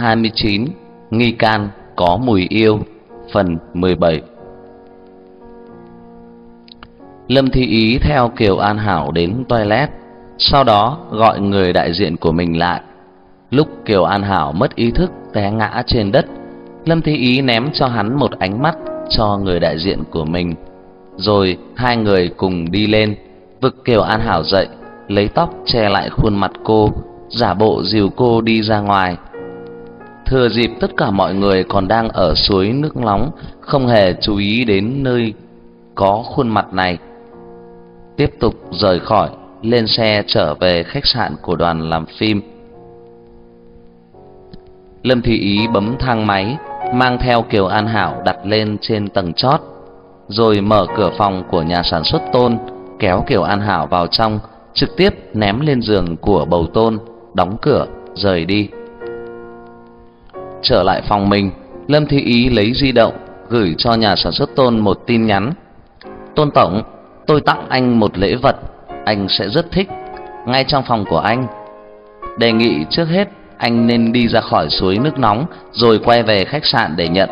29 Nghi can có mùi yêu, Phần 17 Lâm Thi Ý theo Kiều An Hảo đến toilet, Sau đó gọi người đại diện của mình lại. Lúc Kiều An Hảo mất ý thức té ngã trên đất, Lâm Thi Ý ném cho hắn một ánh mắt cho người đại diện của mình. Rồi hai người cùng đi lên, Vực Kiều An Hảo dậy, Lấy tóc che lại khuôn mặt cô, Giả bộ dìu cô đi ra ngoài. Thừa dịp tất cả mọi người còn đang ở suối nước nóng, Không hề chú ý đến nơi có khuôn mặt này. Tiếp tục rời khỏi, Lên xe trở về khách sạn của đoàn làm phim. Lâm Thị Ý bấm thang máy, Mang theo Kiều An Hảo đặt lên trên tầng chót, Rồi mở cửa phòng của nhà sản xuất tôn, Kéo Kiều An Hảo vào trong, Trực tiếp ném lên giường của bầu tôn, Đóng cửa, rời đi. Trở lại phòng mình Lâm Thị Ý lấy di động Gửi cho nhà sản xuất tôn một tin nhắn Tôn Tổng Tôi tặng anh một lễ vật Anh sẽ rất thích Ngay trong phòng của anh Đề nghị trước hết anh nên đi ra khỏi suối nước nóng rồi quay về khách sạn để nhận.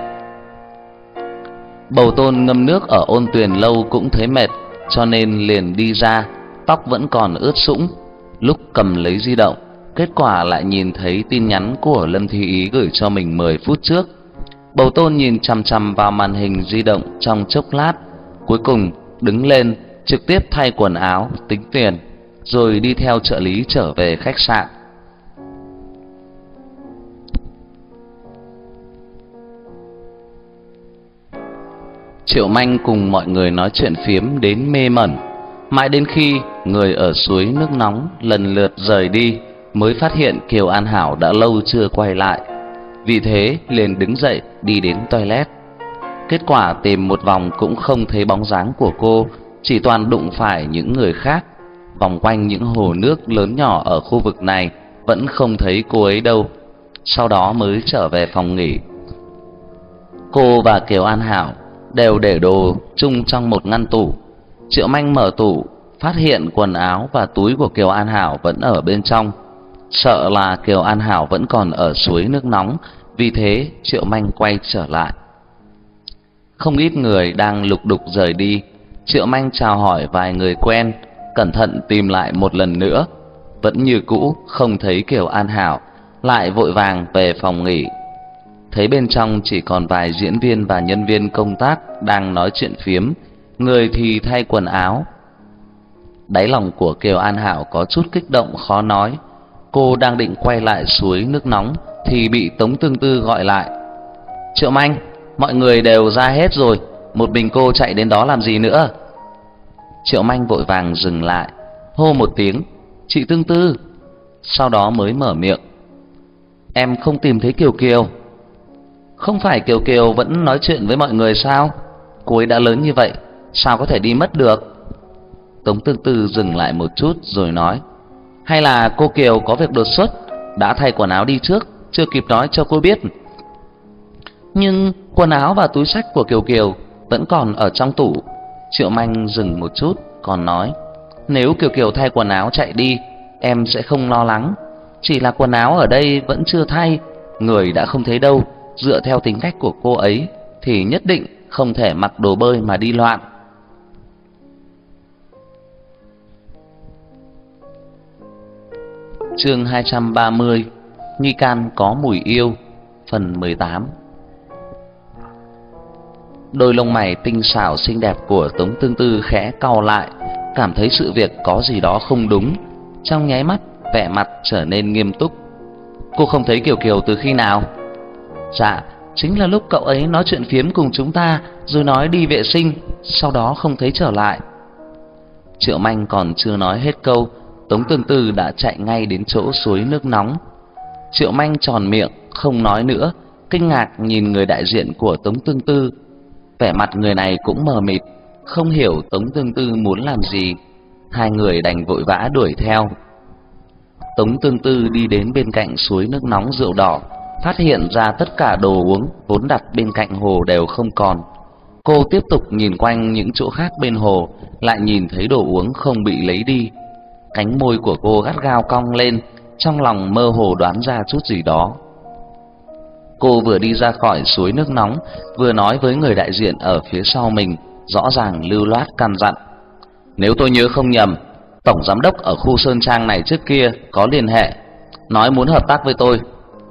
Bầu Tôn ngâm nước ở ôn tuyền lâu cũng thấy mệt, cho nên liền đi ra, tóc vẫn còn ướt sũng. Lúc cầm lấy di động, kết quả lại nhìn thấy tin nhắn của Lâm Thi Ý gửi cho mình 10 phút trước. Bầu Tôn nhìn chằm chằm vào màn hình di động trong chốc lát, cuối cùng đứng lên, trực tiếp thay quần áo, tính tiền, rồi đi theo trợ lý trở về khách sạn. Triệu Manh cùng mọi người nói chuyện phiếm đến mê mẩn, mãi đến khi người ở suối nước nóng lần lượt rời đi mới phát hiện Kiều An Hảo đã lâu chưa quay lại. Vì thế liền đứng dậy đi đến toilet. Kết quả tìm một vòng cũng không thấy bóng dáng của cô, chỉ toàn đụng phải những người khác. Vòng quanh những hồ nước lớn nhỏ ở khu vực này vẫn không thấy cô ấy đâu. Sau đó mới trở về phòng nghỉ. Cô và Kiều An Hảo đều để đồ chung trong một ngăn tủ. Triệu Manh mở tủ, phát hiện quần áo và túi của Kiều An Hảo vẫn ở bên trong. Sợ là Kiều An Hảo vẫn còn ở suối nước nóng, vì thế Triệu Manh quay trở lại. Không ít người đang lục đục rời đi, Triệu Manh chào hỏi vài người quen, cẩn thận tìm lại một lần nữa, vẫn như cũ không thấy Kiều An Hảo, lại vội vàng về phòng nghỉ thấy bên trong chỉ còn vài diễn viên và nhân viên công tác đang nói chuyện phiếm, người thì thay quần áo. Đáy lòng của Kiều An Hảo có chút kích động khó nói. Cô đang định quay lại suối nước nóng thì bị Tống Tương Tư gọi lại. "Triệu Manh, mọi người đều ra hết rồi, một mình cô chạy đến đó làm gì nữa?" Triệu Manh vội vàng dừng lại, hô một tiếng, "Chị Tương Tư." Sau đó mới mở miệng, "Em không tìm thấy Kiều Kiều." Không phải Kiều Kiều vẫn nói chuyện với mọi người sao? Cô ấy đã lớn như vậy, sao có thể đi mất được? Tống Tương Tư dừng lại một chút rồi nói: "Hay là cô Kiều có việc đột xuất, đã thay quần áo đi trước, chưa kịp nói cho cô biết?" Nhưng quần áo và túi sách của Kiều Kiều vẫn còn ở trong tủ. Triệu Manh dừng một chút còn nói: "Nếu Kiều Kiều thay quần áo chạy đi, em sẽ không lo lắng, chỉ là quần áo ở đây vẫn chưa thay, người đã không thấy đâu." dựa theo tính cách của cô ấy thì nhất định không thể mặc đồ bơi mà đi loạn. Chương 230: Nghi can có mùi yêu, phần 18. Đôi lông mày tinh xảo xinh đẹp của Tống Tương Tư khẽ cau lại, cảm thấy sự việc có gì đó không đúng, trong nháy mắt vẻ mặt trở nên nghiêm túc. Cô không thấy Kiều Kiều từ khi nào? Dạ, chính là lúc cậu ấy nói chuyện phiếm cùng chúng ta rồi nói đi vệ sinh, sau đó không thấy trở lại. Triệu Manh còn chưa nói hết câu, Tống Tương Tư đã chạy ngay đến chỗ suối nước nóng. Triệu Manh tròn miệng, không nói nữa, kinh ngạc nhìn người đại diện của Tống Tương Tư. Vẻ mặt người này cũng mờ mịt, không hiểu Tống Tương Tư muốn làm gì. Hai người đành vội vã đuổi theo. Tống Tương Tư đi đến bên cạnh suối nước nóng rượu đỏ, phát hiện ra tất cả đồ uống vốn đặt bên cạnh hồ đều không còn. Cô tiếp tục nhìn quanh những chỗ khác bên hồ, lại nhìn thấy đồ uống không bị lấy đi. Cánh môi của cô gắt gao cong lên, trong lòng mơ hồ đoán ra chút gì đó. Cô vừa đi ra khỏi suối nước nóng, vừa nói với người đại diện ở phía sau mình, rõ ràng lưu loát căn dặn. Nếu tôi nhớ không nhầm, tổng giám đốc ở khu sơn trang này trước kia có liên hệ, nói muốn hợp tác với tôi.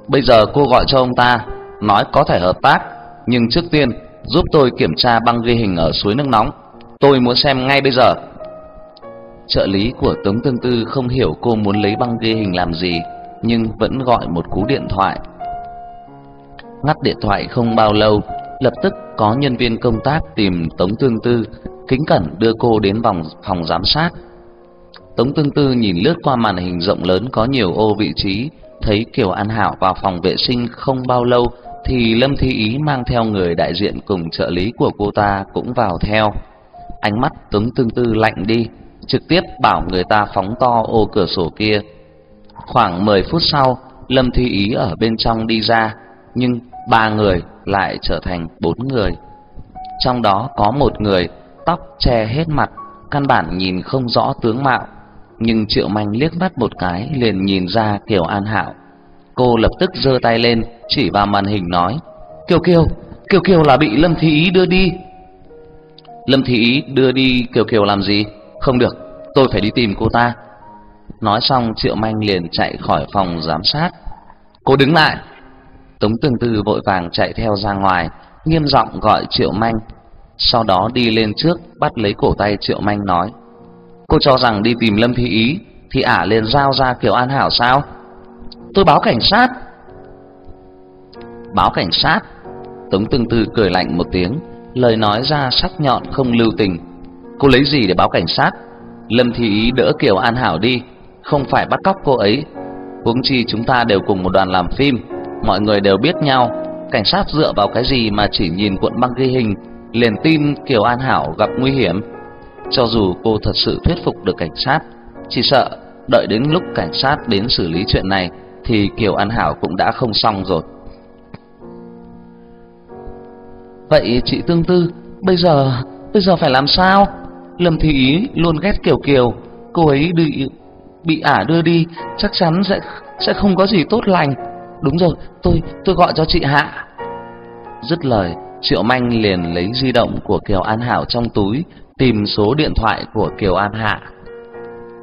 Bây giờ cô gọi cho ông ta, nói có thể hợp tác, nhưng trước tiên giúp tôi kiểm tra băng ghi hình ở suối nước nóng. Tôi muốn xem ngay bây giờ. Trợ lý của Tống Tương Tư không hiểu cô muốn lấy băng ghi hình làm gì, nhưng vẫn gọi một cú điện thoại. Ngắt điện thoại không bao lâu, lập tức có nhân viên công tác tìm Tống Tương Tư, kính cẩn đưa cô đến vòng phòng giám sát. Tống Tương Tư nhìn lướt qua màn hình rộng lớn có nhiều ô vị trí, thấy Kiều An Hảo vào phòng vệ sinh không bao lâu thì Lâm Thi Ý mang theo người đại diện cùng trợ lý của cô ta cũng vào theo. Ánh mắt Tống Tương Tư lạnh đi, trực tiếp bảo người ta phóng to ô cửa sổ kia. Khoảng 10 phút sau, Lâm Thi Ý ở bên trong đi ra, nhưng ba người lại trở thành bốn người. Trong đó có một người tóc che hết mặt, căn bản nhìn không rõ tướng mạo, nhưng Triệu Manh liếc mắt một cái liền nhìn ra Kiều An Hạo. Cô lập tức giơ tay lên, chỉ vào màn hình nói: "Kiều Kiều, Kiều Kiều là bị Lâm thi Ý đưa đi." Lâm thi Ý đưa đi Kiều Kiều làm gì? Không được, tôi phải đi tìm cô ta. Nói xong Triệu Manh liền chạy khỏi phòng giám sát. Cô đứng lại. Tống Tương Tư vội vàng chạy theo ra ngoài, nghiêm giọng gọi Triệu Manh. Sau đó đi lên trước bắt lấy cổ tay Triệu Manh nói: "Cô cho rằng đi tìm Lâm Thi Ý thì ả liền giao ra Kiều An Hảo sao?" "Tôi báo cảnh sát." "Báo cảnh sát?" Tống Tương Tư cười lạnh một tiếng, lời nói ra sắc nhọn không lưu tình. "Cô lấy gì để báo cảnh sát?" Lâm Thị Ý đỡ Kiều An Hảo đi, không phải bắt cóc cô ấy. Huống chi chúng ta đều cùng một đoàn làm phim, mọi người đều biết nhau, cảnh sát dựa vào cái gì mà chỉ nhìn cuộn băng ghi hình liền tin Kiều An Hảo gặp nguy hiểm. Cho dù cô thật sự thuyết phục được cảnh sát, chỉ sợ đợi đến lúc cảnh sát đến xử lý chuyện này thì Kiều An Hảo cũng đã không xong rồi. Vậy chị Tương Tư, bây giờ bây giờ phải làm sao? Lâm Thị Ý luôn ghét Kiều Kiều, cô ấy bị bị ả đưa đi, chắc chắn sẽ sẽ không có gì tốt lành. Đúng rồi, tôi tôi gọi cho chị Hạ. Dứt lời, Triệu Manh liền lấy di động của Kiều An Hảo trong túi, tìm số điện thoại của Kiều An Hạ.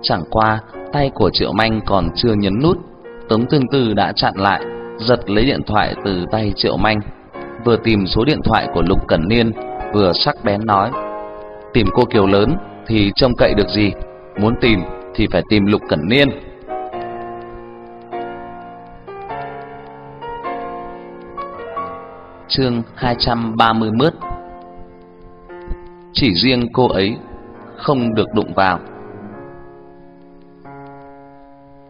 Chẳng qua, tay của Triệu Manh còn chưa nhấn nút, Tống Tương Tư đã chặn lại, giật lấy điện thoại từ tay Triệu Manh, vừa tìm số điện thoại của Lục Cẩn Niên, vừa sắc bén nói: "Tìm cô Kiều lớn thì trông cậy được gì, muốn tìm thì phải tìm Lục Cẩn Niên." Chương 230 mướt Chỉ riêng cô ấy không được đụng vào.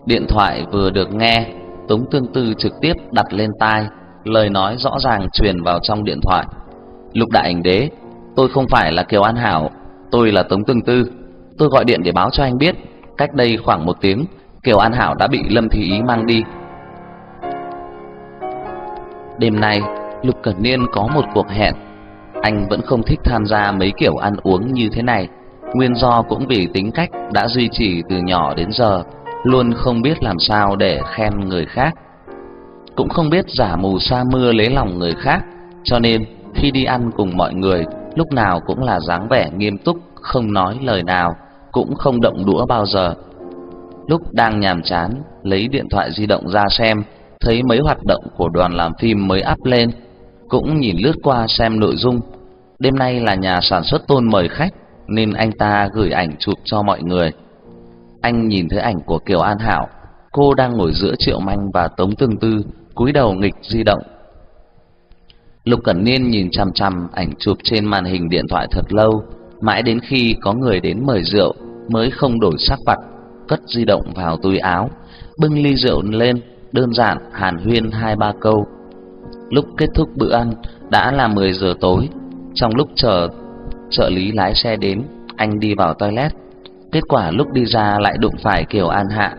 Điện thoại vừa được nghe Tống Tương Tư trực tiếp đặt lên tai Lời nói rõ ràng truyền vào trong điện thoại. Lục đại ảnh đế Tôi không phải là Kiều An Hảo, Tôi là Tống Tương Tư. Tôi gọi điện để báo cho anh biết, Cách đây khoảng một tiếng, Kiều An Hảo đã bị Lâm Thị Ý mang đi. Đêm nay, Lục Cẩn Niên có một cuộc hẹn. Anh vẫn không thích tham gia mấy kiểu ăn uống như thế này. Nguyên do cũng vì tính cách đã duy trì từ nhỏ đến giờ, Luôn không biết làm sao để khen người khác. Cũng không biết giả mù sa mưa lấy lòng người khác, Cho nên khi đi ăn cùng mọi người Lúc nào cũng là dáng vẻ nghiêm túc Không nói lời nào Cũng không động đũa bao giờ Lúc đang nhàm chán Lấy điện thoại di động ra xem Thấy mấy hoạt động của đoàn làm phim mới up lên cũng nhìn lướt qua xem nội dung. Đêm nay là nhà sản xuất Tôn mời khách nên anh ta gửi ảnh chụp cho mọi người. Anh nhìn thấy ảnh của Kiều An Hảo, cô đang ngồi giữa Triệu Manh và Tống Tương Tư, cúi đầu nghịch di động. Lục Cẩn Niên nhìn chằm chằm ảnh chụp trên màn hình điện thoại thật lâu, mãi đến khi có người đến mời rượu mới không đổi sắc mặt, cất di động vào túi áo, bưng ly rượu lên, đơn giản hàn huyên hai ba câu Lúc kết thúc bữa ăn đã là 10 giờ tối. Trong lúc chờ trợ lý lái xe đến, anh đi vào toilet. Kết quả lúc đi ra lại đụng phải Kiều An Hạ.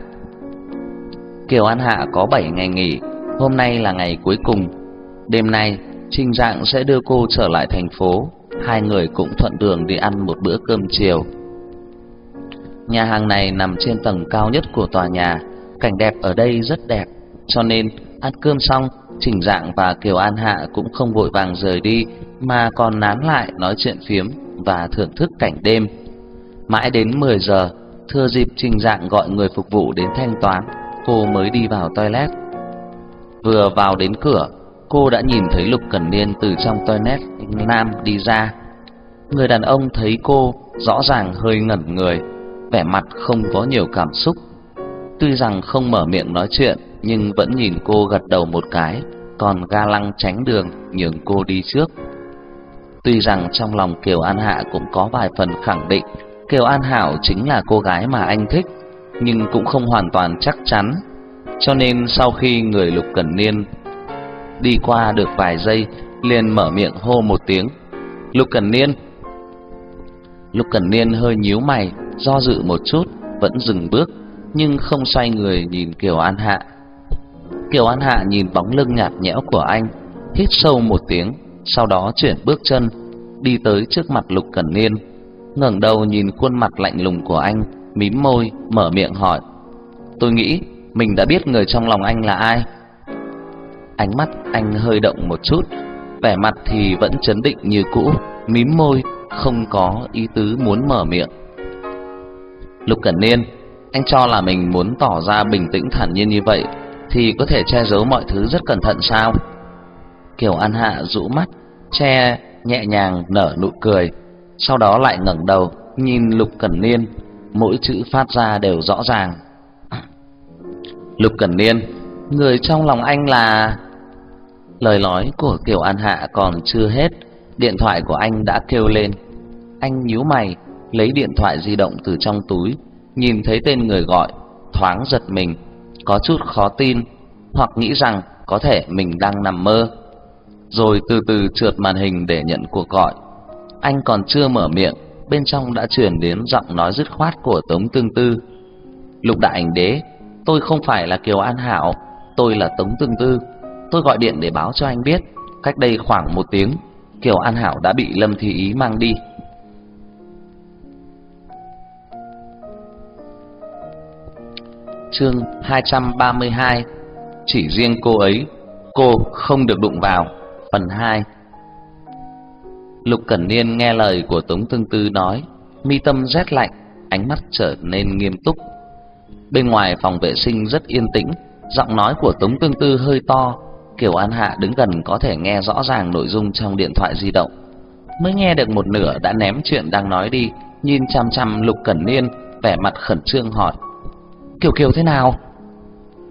Kiều An Hạ có 7 ngày nghỉ, hôm nay là ngày cuối cùng. Đêm nay, Trình Dạng sẽ đưa cô trở lại thành phố. Hai người cũng thuận đường đi ăn một bữa cơm chiều. Nhà hàng này nằm trên tầng cao nhất của tòa nhà, cảnh đẹp ở đây rất đẹp, cho nên ăn cơm xong Trình Dạng và Kiều An Hạ cũng không vội vàng rời đi mà còn nán lại nói chuyện phiếm và thưởng thức cảnh đêm. Mãi đến 10 giờ, thừa dịp Trình Dạng gọi người phục vụ đến thanh toán, cô mới đi vào toilet. Vừa vào đến cửa, cô đã nhìn thấy Lục Cẩn Niên từ trong toilet nam đi ra. Người đàn ông thấy cô rõ ràng hơi ngẩn người, vẻ mặt không có nhiều cảm xúc. Tuy rằng không mở miệng nói chuyện, nhưng vẫn nhìn cô gật đầu một cái, còn ga lăng tránh đường nhường cô đi trước. Tuy rằng trong lòng Kiều An Hạ cũng có vài phần khẳng định Kiều An Hảo chính là cô gái mà anh thích, nhưng cũng không hoàn toàn chắc chắn. Cho nên sau khi người Lục Cẩn Niên đi qua được vài giây, liền mở miệng hô một tiếng. Lục Cần Niên! Lục Cần Niên hơi nhíu mày, do dự một chút, vẫn dừng bước, nhưng không xoay người nhìn Kiều An Hạ. Kiều An Hạ nhìn bóng lưng nhạt nhẽo của anh, hít sâu một tiếng, sau đó chuyển bước chân, đi tới trước mặt Lục Cần Niên, ngẩng đầu nhìn khuôn mặt lạnh lùng của anh, mím môi, mở miệng hỏi: "Tôi nghĩ mình đã biết người trong lòng anh là ai." Ánh mắt anh hơi động một chút, vẻ mặt thì vẫn chấn định như cũ, mím môi, không có ý tứ muốn mở miệng. Lục Cẩn Niên, anh cho là mình muốn tỏ ra bình tĩnh thản nhiên như vậy thì có thể che giấu mọi thứ rất cẩn thận sao? Kiều An Hạ rũ mắt, che nhẹ nhàng nở nụ cười, sau đó lại ngẩng đầu nhìn Lục Cẩn Niên, mỗi chữ phát ra đều rõ ràng. Lục Cẩn Niên, người trong lòng anh là Lời nói của Kiều An Hạ còn chưa hết, điện thoại của anh đã kêu lên. Anh nhíu mày, lấy điện thoại di động từ trong túi, nhìn thấy tên người gọi, thoáng giật mình, có chút khó tin, hoặc nghĩ rằng có thể mình đang nằm mơ. Rồi từ từ trượt màn hình để nhận cuộc gọi. Anh còn chưa mở miệng, bên trong đã truyền đến giọng nói dứt khoát của Tống Tương Tư. Lục đại ảnh đế, tôi không phải là Kiều An Hảo, tôi là Tống Tương Tư. Tôi gọi điện để báo cho anh biết, cách đây khoảng một tiếng, Kiều An Hảo đã bị Lâm Thị Ý mang đi. Chương 232 Chỉ riêng cô ấy, cô không được đụng vào. Phần 2 Lục Cẩn Niên nghe lời của Tống Tương Tư nói Mi tâm rét lạnh, ánh mắt trở nên nghiêm túc. Bên ngoài phòng vệ sinh rất yên tĩnh Giọng nói của Tống Tương Tư hơi to Kiều An Hạ đứng gần có thể nghe rõ ràng nội dung trong điện thoại di động Mới nghe được một nửa đã ném chuyện đang nói đi, Nhìn chăm chăm Lục Cẩn Niên, Vẻ mặt khẩn trương hỏi, Kiều Kiều thế nào?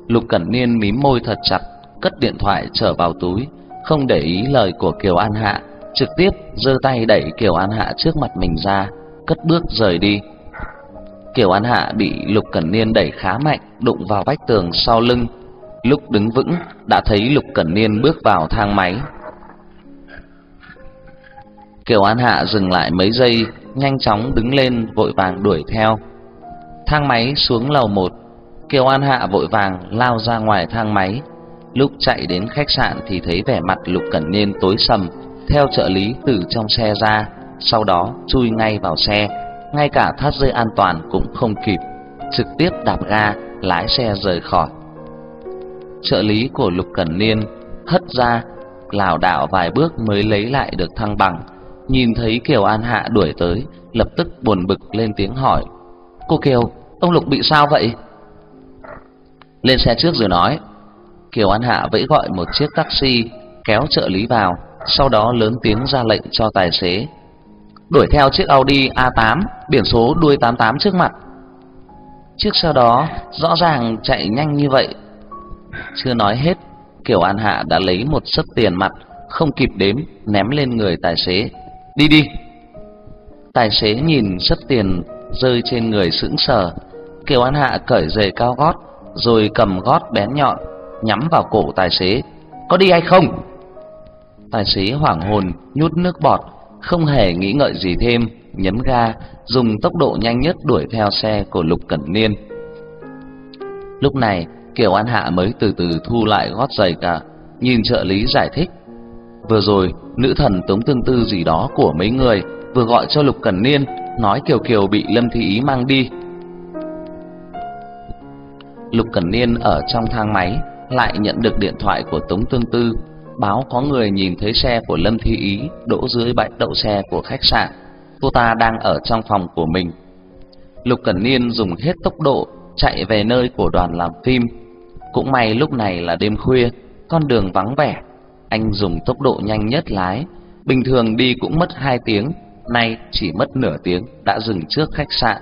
Lục Cẩn Niên mím môi thật chặt, Cất điện thoại trở vào túi, Không để ý lời của Kiều An Hạ, Trực tiếp giơ tay đẩy Kiều An Hạ trước mặt mình ra, Cất bước rời đi Kiều An Hạ bị Lục Cẩn Niên đẩy khá mạnh, Đụng vào vách tường sau lưng Lúc đứng vững, đã thấy Lục Cẩn Niên bước vào thang máy. Kiều An Hạ dừng lại mấy giây, Nhanh chóng đứng lên, vội vàng đuổi theo. Thang máy xuống lầu một, Kiều An Hạ vội vàng lao ra ngoài thang máy. Lúc chạy đến khách sạn thì thấy vẻ mặt Lục Cẩn Niên tối sầm, Theo trợ lý từ trong xe ra, Sau đó chui ngay vào xe. Ngay cả thắt dây an toàn cũng không kịp, Trực tiếp đạp ga, lái xe rời khỏi trợ lý của Lục Cẩn Niên hất ra, lảo đảo vài bước mới lấy lại được thăng bằng. Nhìn thấy Kiều An Hạ đuổi tới, lập tức buồn bực lên tiếng hỏi: "Cô Kiều, ông Lục bị sao vậy?" Lên xe trước rồi nói. Kiều An Hạ vẫy gọi một chiếc taxi, kéo trợ lý vào, sau đó lớn tiếng ra lệnh cho tài xế đuổi theo chiếc Audi A8 biển số đuôi 88 trước mặt. Chiếc sau đó rõ ràng chạy nhanh như vậy chưa nói hết, Kiều An Hạ đã lấy một sấp tiền mặt, không kịp đếm, ném lên người tài xế. Đi đi! Tài xế nhìn sấp tiền rơi trên người sững sờ. Kiều An Hạ cởi giày cao gót, rồi cầm gót bén nhọn, nhắm vào cổ tài xế. Có đi hay không? Tài xế hoảng hồn, nhút nước bọt, không hề nghĩ ngợi gì thêm, nhấn ga, dùng tốc độ nhanh nhất đuổi theo xe của Lục Cẩn Niên. Lúc này, Kiều An Hạ mới từ từ thu lại gót giày cả, nhìn trợ lý giải thích. Vừa rồi, nữ thần Tống Tương Tư gì đó của mấy người vừa gọi cho Lục Cẩn Niên, nói Kiều Kiều bị Lâm Thị Ý mang đi. Lục Cẩn Niên ở trong thang máy, lại nhận được điện thoại của Tống Tương Tư báo có người nhìn thấy xe của Lâm thị Ý đỗ dưới bãi đậu xe của khách sạn. Cô ta đang ở trong phòng của mình. Lục Cẩn Niên dùng hết tốc độ chạy về nơi của đoàn làm phim. Cũng may lúc này là đêm khuya, con đường vắng vẻ. Anh dùng tốc độ nhanh nhất lái, bình thường đi cũng mất 2 tiếng, nay chỉ mất nửa tiếng đã dừng trước khách sạn.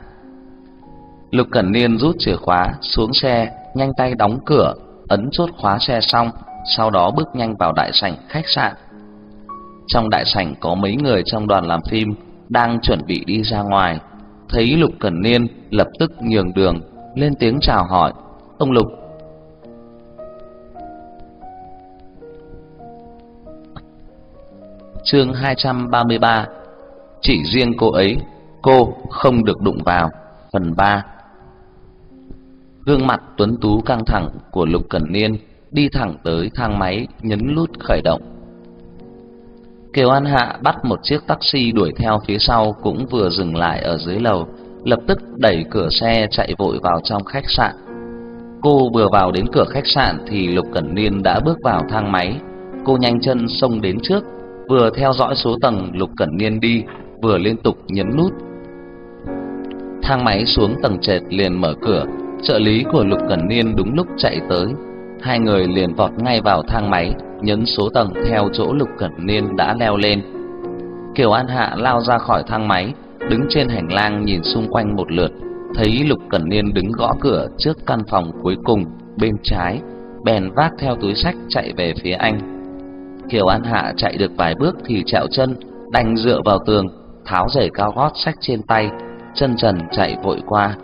Lục Cẩn Niên rút chìa khóa xuống xe, nhanh tay đóng cửa, ấn chốt khóa xe xong, sau đó bước nhanh vào đại sảnh khách sạn. Trong đại sảnh có mấy người trong đoàn làm phim đang chuẩn bị đi ra ngoài, thấy Lục Cẩn Niên lập tức nhường đường, lên tiếng chào hỏi. "Ông Lục." Chương 233. Chỉ riêng cô ấy, cô không được đụng vào. Phần 3. Gương mặt tuấn tú căng thẳng của Lục Cẩn Niên đi thẳng tới thang máy nhấn nút khởi động. Kiều An Hạ bắt một chiếc taxi đuổi theo phía sau cũng vừa dừng lại ở dưới lầu, lập tức đẩy cửa xe chạy vội vào trong khách sạn. Cô vừa vào đến cửa khách sạn thì Lục Cẩn Niên đã bước vào thang máy. Cô nhanh chân xông đến trước, vừa theo dõi số tầng Lục Cẩn Niên đi, vừa liên tục nhấn nút. Thang máy xuống tầng trệt liền mở cửa, trợ lý của Lục Cẩn Niên đúng lúc chạy tới, hai người liền vọt ngay vào thang máy, nhấn số tầng theo chỗ Lục Cẩn Niên đã leo lên. Kiều An Hạ lao ra khỏi thang máy, đứng trên hành lang nhìn xung quanh một lượt, thấy Lục Cẩn Niên đứng gõ cửa trước căn phòng cuối cùng bên trái, bèn vác theo túi sách chạy về phía anh. Kiều An Hạ chạy được vài bước thì trẹo chân, đành dựa vào tường, tháo giày cao gót sách trên tay, chân trần chạy vội qua.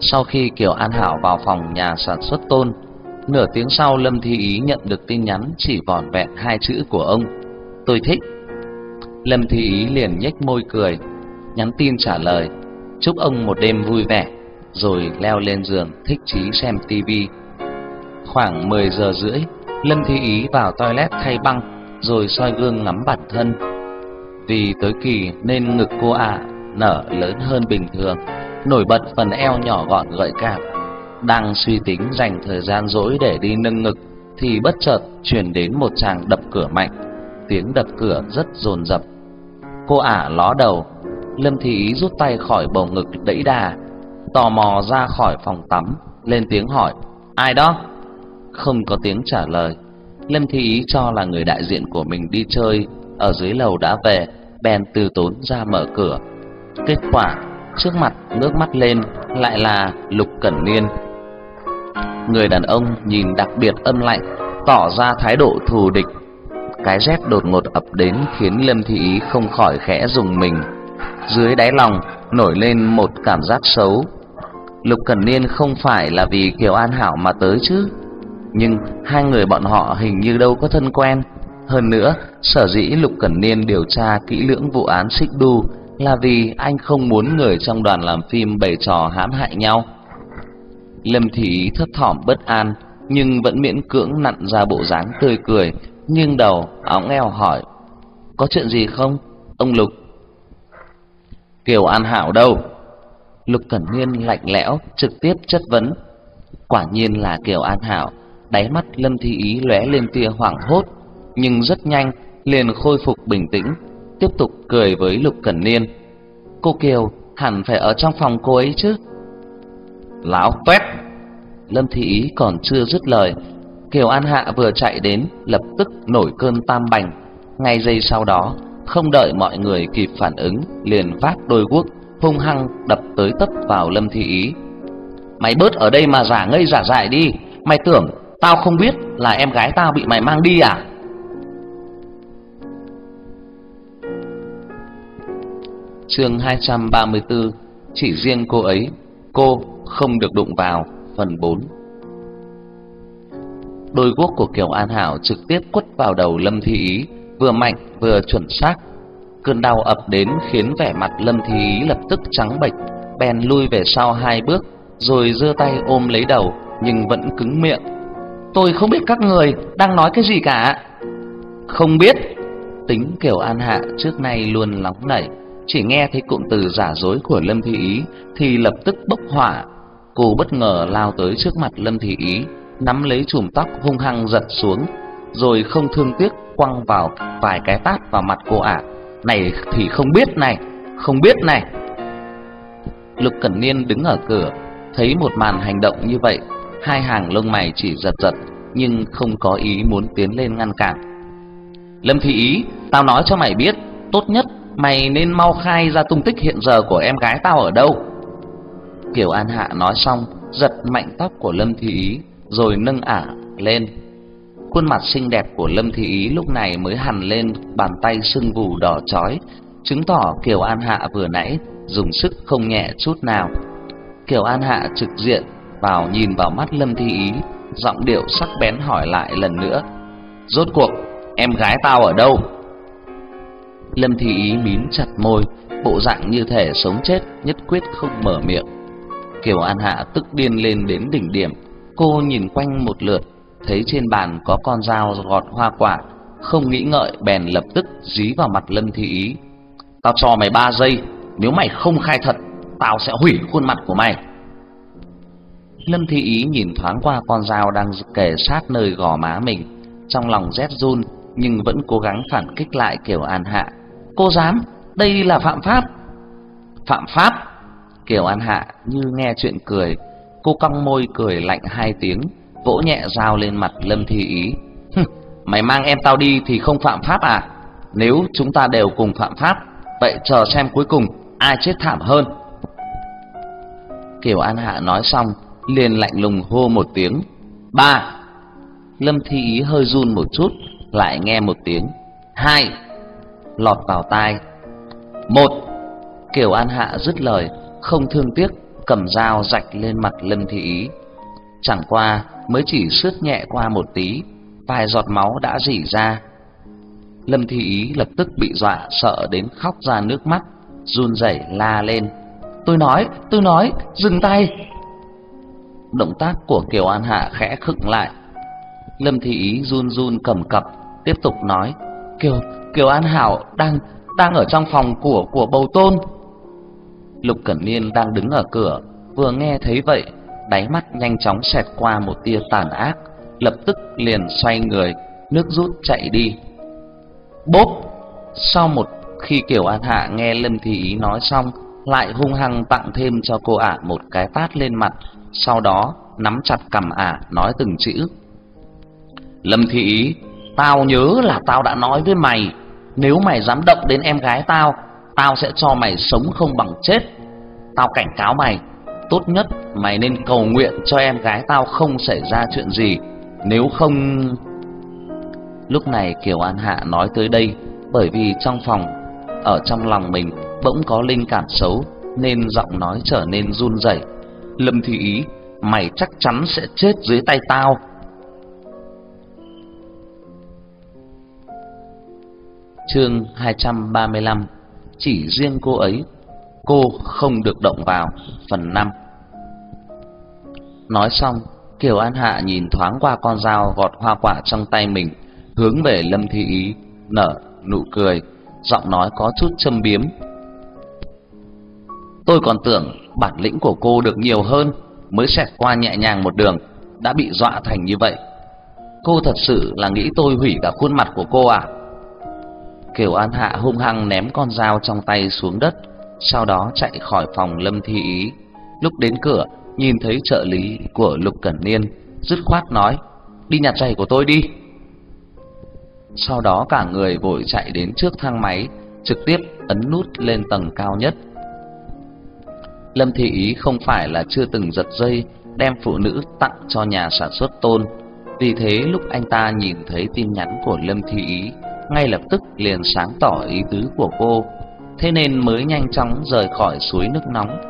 Sau khi Kiều An Hảo vào phòng nhà sản xuất tôn, nửa tiếng sau Lâm Thi Ý nhận được tin nhắn chỉ vỏn vẹn hai chữ của ông, tôi thích. Lâm Thi Ý liền nhếch môi cười, nhắn tin trả lời, chúc ông một đêm vui vẻ, rồi leo lên giường thích chí xem tivi. Khoảng 10 giờ rưỡi, Lâm Thi Ý vào toilet thay băng, rồi soi gương ngắm bản thân. Vì tới kỳ nên ngực cô ả nở lớn hơn bình thường nổi bật phần eo nhỏ gọn gợi cảm. Đang suy tính dành thời gian rỗi để đi nâng ngực thì bất chợt truyền đến một tràng đập cửa mạnh. Tiếng đập cửa rất dồn dập. Cô ả ló đầu, Lâm Thi Ý rút tay khỏi bầu ngực đẫy đà, tò mò ra khỏi phòng tắm, lên tiếng hỏi: "Ai đó?" Không có tiếng trả lời. Lâm Thị Ý cho là người đại diện của mình đi chơi ở dưới lầu đã về, bèn từ tốn ra mở cửa. Kết quả trước mặt nước mắt lên lại là Lục Cẩn Niên. Người đàn ông nhìn đặc biệt âm lạnh, tỏ ra thái độ thù địch. Cái rét đột ngột ập đến khiến Lâm Thị Ý không khỏi khẽ dùng mình. Dưới đáy lòng nổi lên một cảm giác xấu. Lục Cẩn Niên không phải là vì Kiều An Hảo mà tới chứ. Nhưng hai người bọn họ hình như đâu có thân quen. Hơn nữa, sở dĩ Lục Cẩn Niên điều tra kỹ lưỡng vụ án Xích Đu là vì anh không muốn người trong đoàn làm phim bày trò hãm hại nhau. Lâm Thị thấp thỏm bất an, nhưng vẫn miễn cưỡng nặn ra bộ dáng tươi cười, nhưng đầu óng eo hỏi: "Có chuyện gì không, ông Lục?" Kiều An Hảo đâu? Lục Cẩn Niên lạnh lẽo trực tiếp chất vấn. Quả nhiên là Kiều An Hảo, đáy mắt Lâm Thi Ý lóe lên tia hoảng hốt, nhưng rất nhanh liền khôi phục bình tĩnh, tiếp tục cười với Lục Cẩn Niên. Cô Kiều hẳn phải ở trong phòng cô ấy chứ. Lão tuét! Lâm Thi Ý còn chưa dứt lời, Kiều An Hạ vừa chạy đến, lập tức nổi cơn tam bành. Ngay giây sau đó, không đợi mọi người kịp phản ứng, liền vác đôi guốc hung hăng đập tới tấp vào Lâm Thi Ý. Mày bớt ở đây mà giả ngây giả dại đi, mày tưởng tao không biết là em gái tao bị mày mang đi à? Chương 234 Chỉ riêng cô ấy, Cô không được đụng vào, Phần 4 Đôi guốc của Kiều An Hảo trực tiếp quất vào đầu Lâm Thi Ý, Vừa mạnh, vừa chuẩn xác. Cơn đau ập đến khiến vẻ mặt Lâm Thi Ý lập tức trắng bệch, Bèn lui về sau hai bước, Rồi giơ tay ôm lấy đầu, Nhưng vẫn cứng miệng. Tôi không biết các người đang nói cái gì cả Không biết Tính kiểu An Hạ trước nay luôn nóng nảy chỉ nghe thấy cụm từ giả dối của Lâm Thị Ý thì lập tức bốc hỏa. Cô bất ngờ lao tới trước mặt Lâm Thị Ý, nắm lấy chùm tóc hung hăng giật xuống, rồi không thương tiếc quăng vào vài cái tát vào mặt cô ả. Này thì không biết này, không biết này. Lục Cẩn Niên đứng ở cửa, thấy một màn hành động như vậy, hai hàng lông mày chỉ giật giật nhưng không có ý muốn tiến lên ngăn cản. Lâm Thị Ý, tao nói cho mày biết, tốt nhất mày nên mau khai ra tung tích hiện giờ của em gái tao ở đâu. Kiều An Hạ nói xong, giật mạnh tóc của Lâm Thị Ý, rồi nâng ả lên. Khuôn mặt xinh đẹp của Lâm Thị Ý lúc này mới hằn lên bàn tay sưng vù đỏ chói, chứng tỏ Kiều An Hạ vừa nãy dùng sức không nhẹ chút nào. Kiều An Hạ trực diện vào nhìn vào mắt Lâm thi Ý, giọng điệu sắc bén hỏi lại lần nữa. Rốt cuộc, em gái tao ở đâu? Lâm thi Ý mím chặt môi, bộ dạng như thể sống chết, nhất quyết không mở miệng. Kiều An Hạ tức điên lên đến đỉnh điểm, cô nhìn quanh một lượt, thấy trên bàn có con dao gọt hoa quả, không nghĩ ngợi bèn lập tức dí vào mặt Lâm thi Ý. Tao cho mày ba giây, nếu mày không khai thật, tao sẽ hủy khuôn mặt của mày. Lâm Thị Ý nhìn thoáng qua con dao đang kề sát nơi gò má mình, trong lòng rét run nhưng vẫn cố gắng phản kích lại Kiều An Hạ. Cô dám, đây là phạm pháp. Phạm pháp? Kiều An Hạ như nghe chuyện cười, cô cong môi cười lạnh hai tiếng, vỗ nhẹ dao lên mặt Lâm Thi Ý. Mày mang em tao đi thì không phạm pháp à? Nếu chúng ta đều cùng phạm pháp, vậy chờ xem cuối cùng ai chết thảm hơn. Kiều An Hạ nói xong, liền lạnh lùng hô một tiếng. Ba. Lâm Thị Ý hơi run một chút, lại nghe một tiếng. Hai. Lọt vào tai. Một. Kiều An Hạ dứt lời, không thương tiếc, cầm dao rạch lên mặt Lâm Thị Ý. Chẳng qua mới chỉ sướt nhẹ qua một tí, vài giọt máu đã rỉ ra. Lâm Thị Ý lập tức bị dọa sợ đến khóc ra nước mắt, run rẩy la lên. Tôi nói, tôi nói, dừng tay. Động tác của Kiều An Hạ khẽ khựng lại. Lâm Thị Ý run run cầm cập, tiếp tục nói, Kiều, Kiều An Hảo đang đang ở trong phòng của của bầu tôn. Lục Cẩn Niên đang đứng ở cửa, vừa nghe thấy vậy, đáy mắt nhanh chóng xẹt qua một tia tàn ác, lập tức liền xoay người, nước rút chạy đi. Bốp! Sau một khi Kiều An Hạ nghe Lâm Thị Ý nói xong, lại hung hăng tặng thêm cho cô ả một cái tát lên mặt, sau đó nắm chặt cằm ả nói từng chữ. Lâm Thị Ý, tao nhớ là tao đã nói với mày, nếu mày dám động đến em gái tao, tao sẽ cho mày sống không bằng chết. Tao cảnh cáo mày, tốt nhất mày nên cầu nguyện cho em gái tao không xảy ra chuyện gì, nếu không... Lúc này Kiều An Hạ nói tới đây, bởi vì trong phòng, ở trong lòng mình bỗng có linh cảm xấu, nên giọng nói trở nên run rẩy. Lâm Thị Ý, mày chắc chắn sẽ chết dưới tay tao. Chương 235 Chỉ riêng cô ấy Cô không được động vào Phần 5 Nói xong Kiều An Hạ nhìn thoáng qua con dao gọt hoa quả trong tay mình Hướng về Lâm Thị Ý Nở nụ cười Giọng nói có chút châm biếm Tôi còn tưởng bản lĩnh của cô được nhiều hơn Mới xẹt qua nhẹ nhàng một đường Đã bị dọa thành như vậy Cô thật sự là nghĩ tôi hủy cả khuôn mặt của cô à Kiều An Hạ hung hăng ném con dao trong tay xuống đất, sau đó chạy khỏi phòng Lâm Thi Ý. Lúc đến cửa, nhìn thấy trợ lý của Lục Cẩn Niên, dứt khoát nói: "Đi nhặt giày của tôi đi." Sau đó cả người vội chạy đến trước thang máy, trực tiếp ấn nút lên tầng cao nhất. Lâm Thị Ý không phải là chưa từng giật dây đem phụ nữ tặng cho nhà sản xuất Tôn, vì thế lúc anh ta nhìn thấy tin nhắn của Lâm Thị Ý, ngay lập tức liền sáng tỏ ý tứ của cô, thế nên mới nhanh chóng rời khỏi suối nước nóng.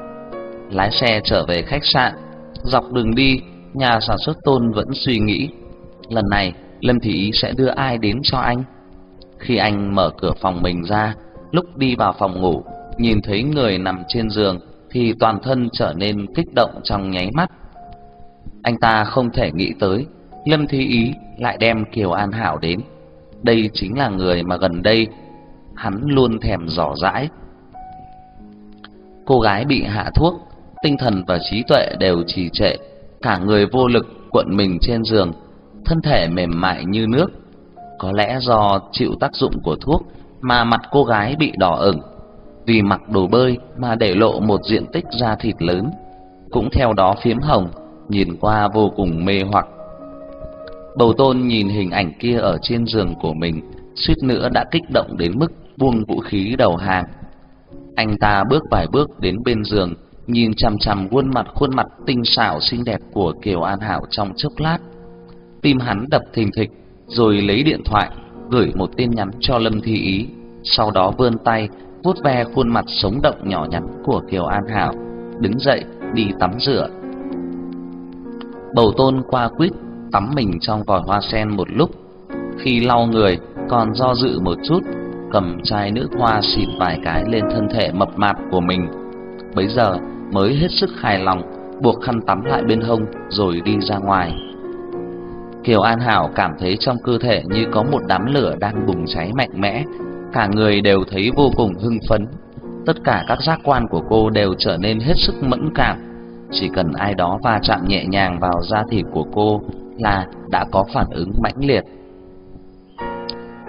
Lái xe trở về khách sạn, dọc đường đi, nhà sản xuất Tôn vẫn suy nghĩ, lần này Lâm Thị Ý sẽ đưa ai đến cho anh? Khi anh mở cửa phòng mình ra, lúc đi vào phòng ngủ, nhìn thấy người nằm trên giường thì toàn thân trở nên kích động trong nháy mắt. Anh ta không thể nghĩ tới Lâm Thí Ý lại đem Kiều An Hảo đến. Đây chính là người mà gần đây hắn luôn thèm dò dãi. Cô gái bị hạ thuốc, tinh thần và trí tuệ đều trì trệ, cả người vô lực cuộn mình trên giường, thân thể mềm mại như nước. Có lẽ do chịu tác dụng của thuốc mà mặt cô gái bị đỏ ửng, vì mặc đồ bơi mà để lộ một diện tích da thịt lớn, cũng theo đó phiếm hồng, nhìn qua vô cùng mê hoặc. Bầu Tôn nhìn hình ảnh kia ở trên giường của mình, suýt nữa đã kích động đến mức buông vũ khí đầu hàng. Anh ta bước vài bước đến bên giường, nhìn chằm chằm khuôn mặt khuôn mặt tinh xảo xinh đẹp của Kiều An Hảo trong chốc lát. Tim hắn đập thình thịch, rồi lấy điện thoại gửi một tin nhắn cho Lâm Thi Ý, sau đó vươn tay vuốt ve khuôn mặt sống động nhỏ nhắn của Kiều An Hảo, đứng dậy đi tắm rửa. Bầu Tôn qua quýt tắm mình trong vòi hoa sen một lúc, khi lau người còn do dự một chút, cầm chai nước hoa xịt vài cái lên thân thể mập mạp của mình. Bấy giờ mới hết sức hài lòng, buộc khăn tắm lại bên hông rồi đi ra ngoài. Kiều An Hảo cảm thấy trong cơ thể như có một đám lửa đang bùng cháy mạnh mẽ, cả người đều thấy vô cùng hưng phấn. Tất cả các giác quan của cô đều trở nên hết sức mẫn cảm. Chỉ cần ai đó va chạm nhẹ nhàng vào da thịt của cô là đã có phản ứng mãnh liệt.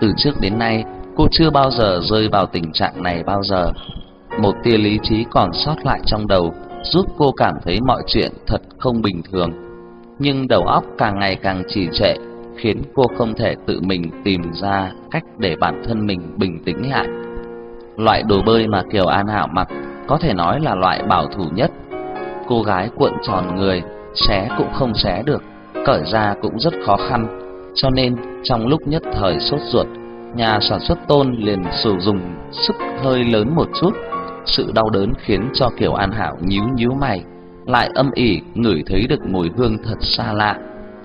Từ trước đến nay, cô chưa bao giờ rơi vào tình trạng này bao giờ. Một tia lý trí còn sót lại trong đầu, giúp cô cảm thấy mọi chuyện thật không bình thường. Nhưng đầu óc càng ngày càng trì trệ, khiến cô không thể tự mình tìm ra cách để bản thân mình bình tĩnh lại. Loại đồ bơi mà Kiều An Hảo mặc có thể nói là loại bảo thủ nhất. Cô gái cuộn tròn người, xé cũng không xé được, cởi ra cũng rất khó khăn, cho nên trong lúc nhất thời sốt ruột, nhà sản xuất Tôn liền sử dụng sức hơi lớn một chút. Sự đau đớn khiến cho Kiều An Hảo nhíu nhíu mày, lại âm ỉ ngửi thấy được mùi hương thật xa lạ.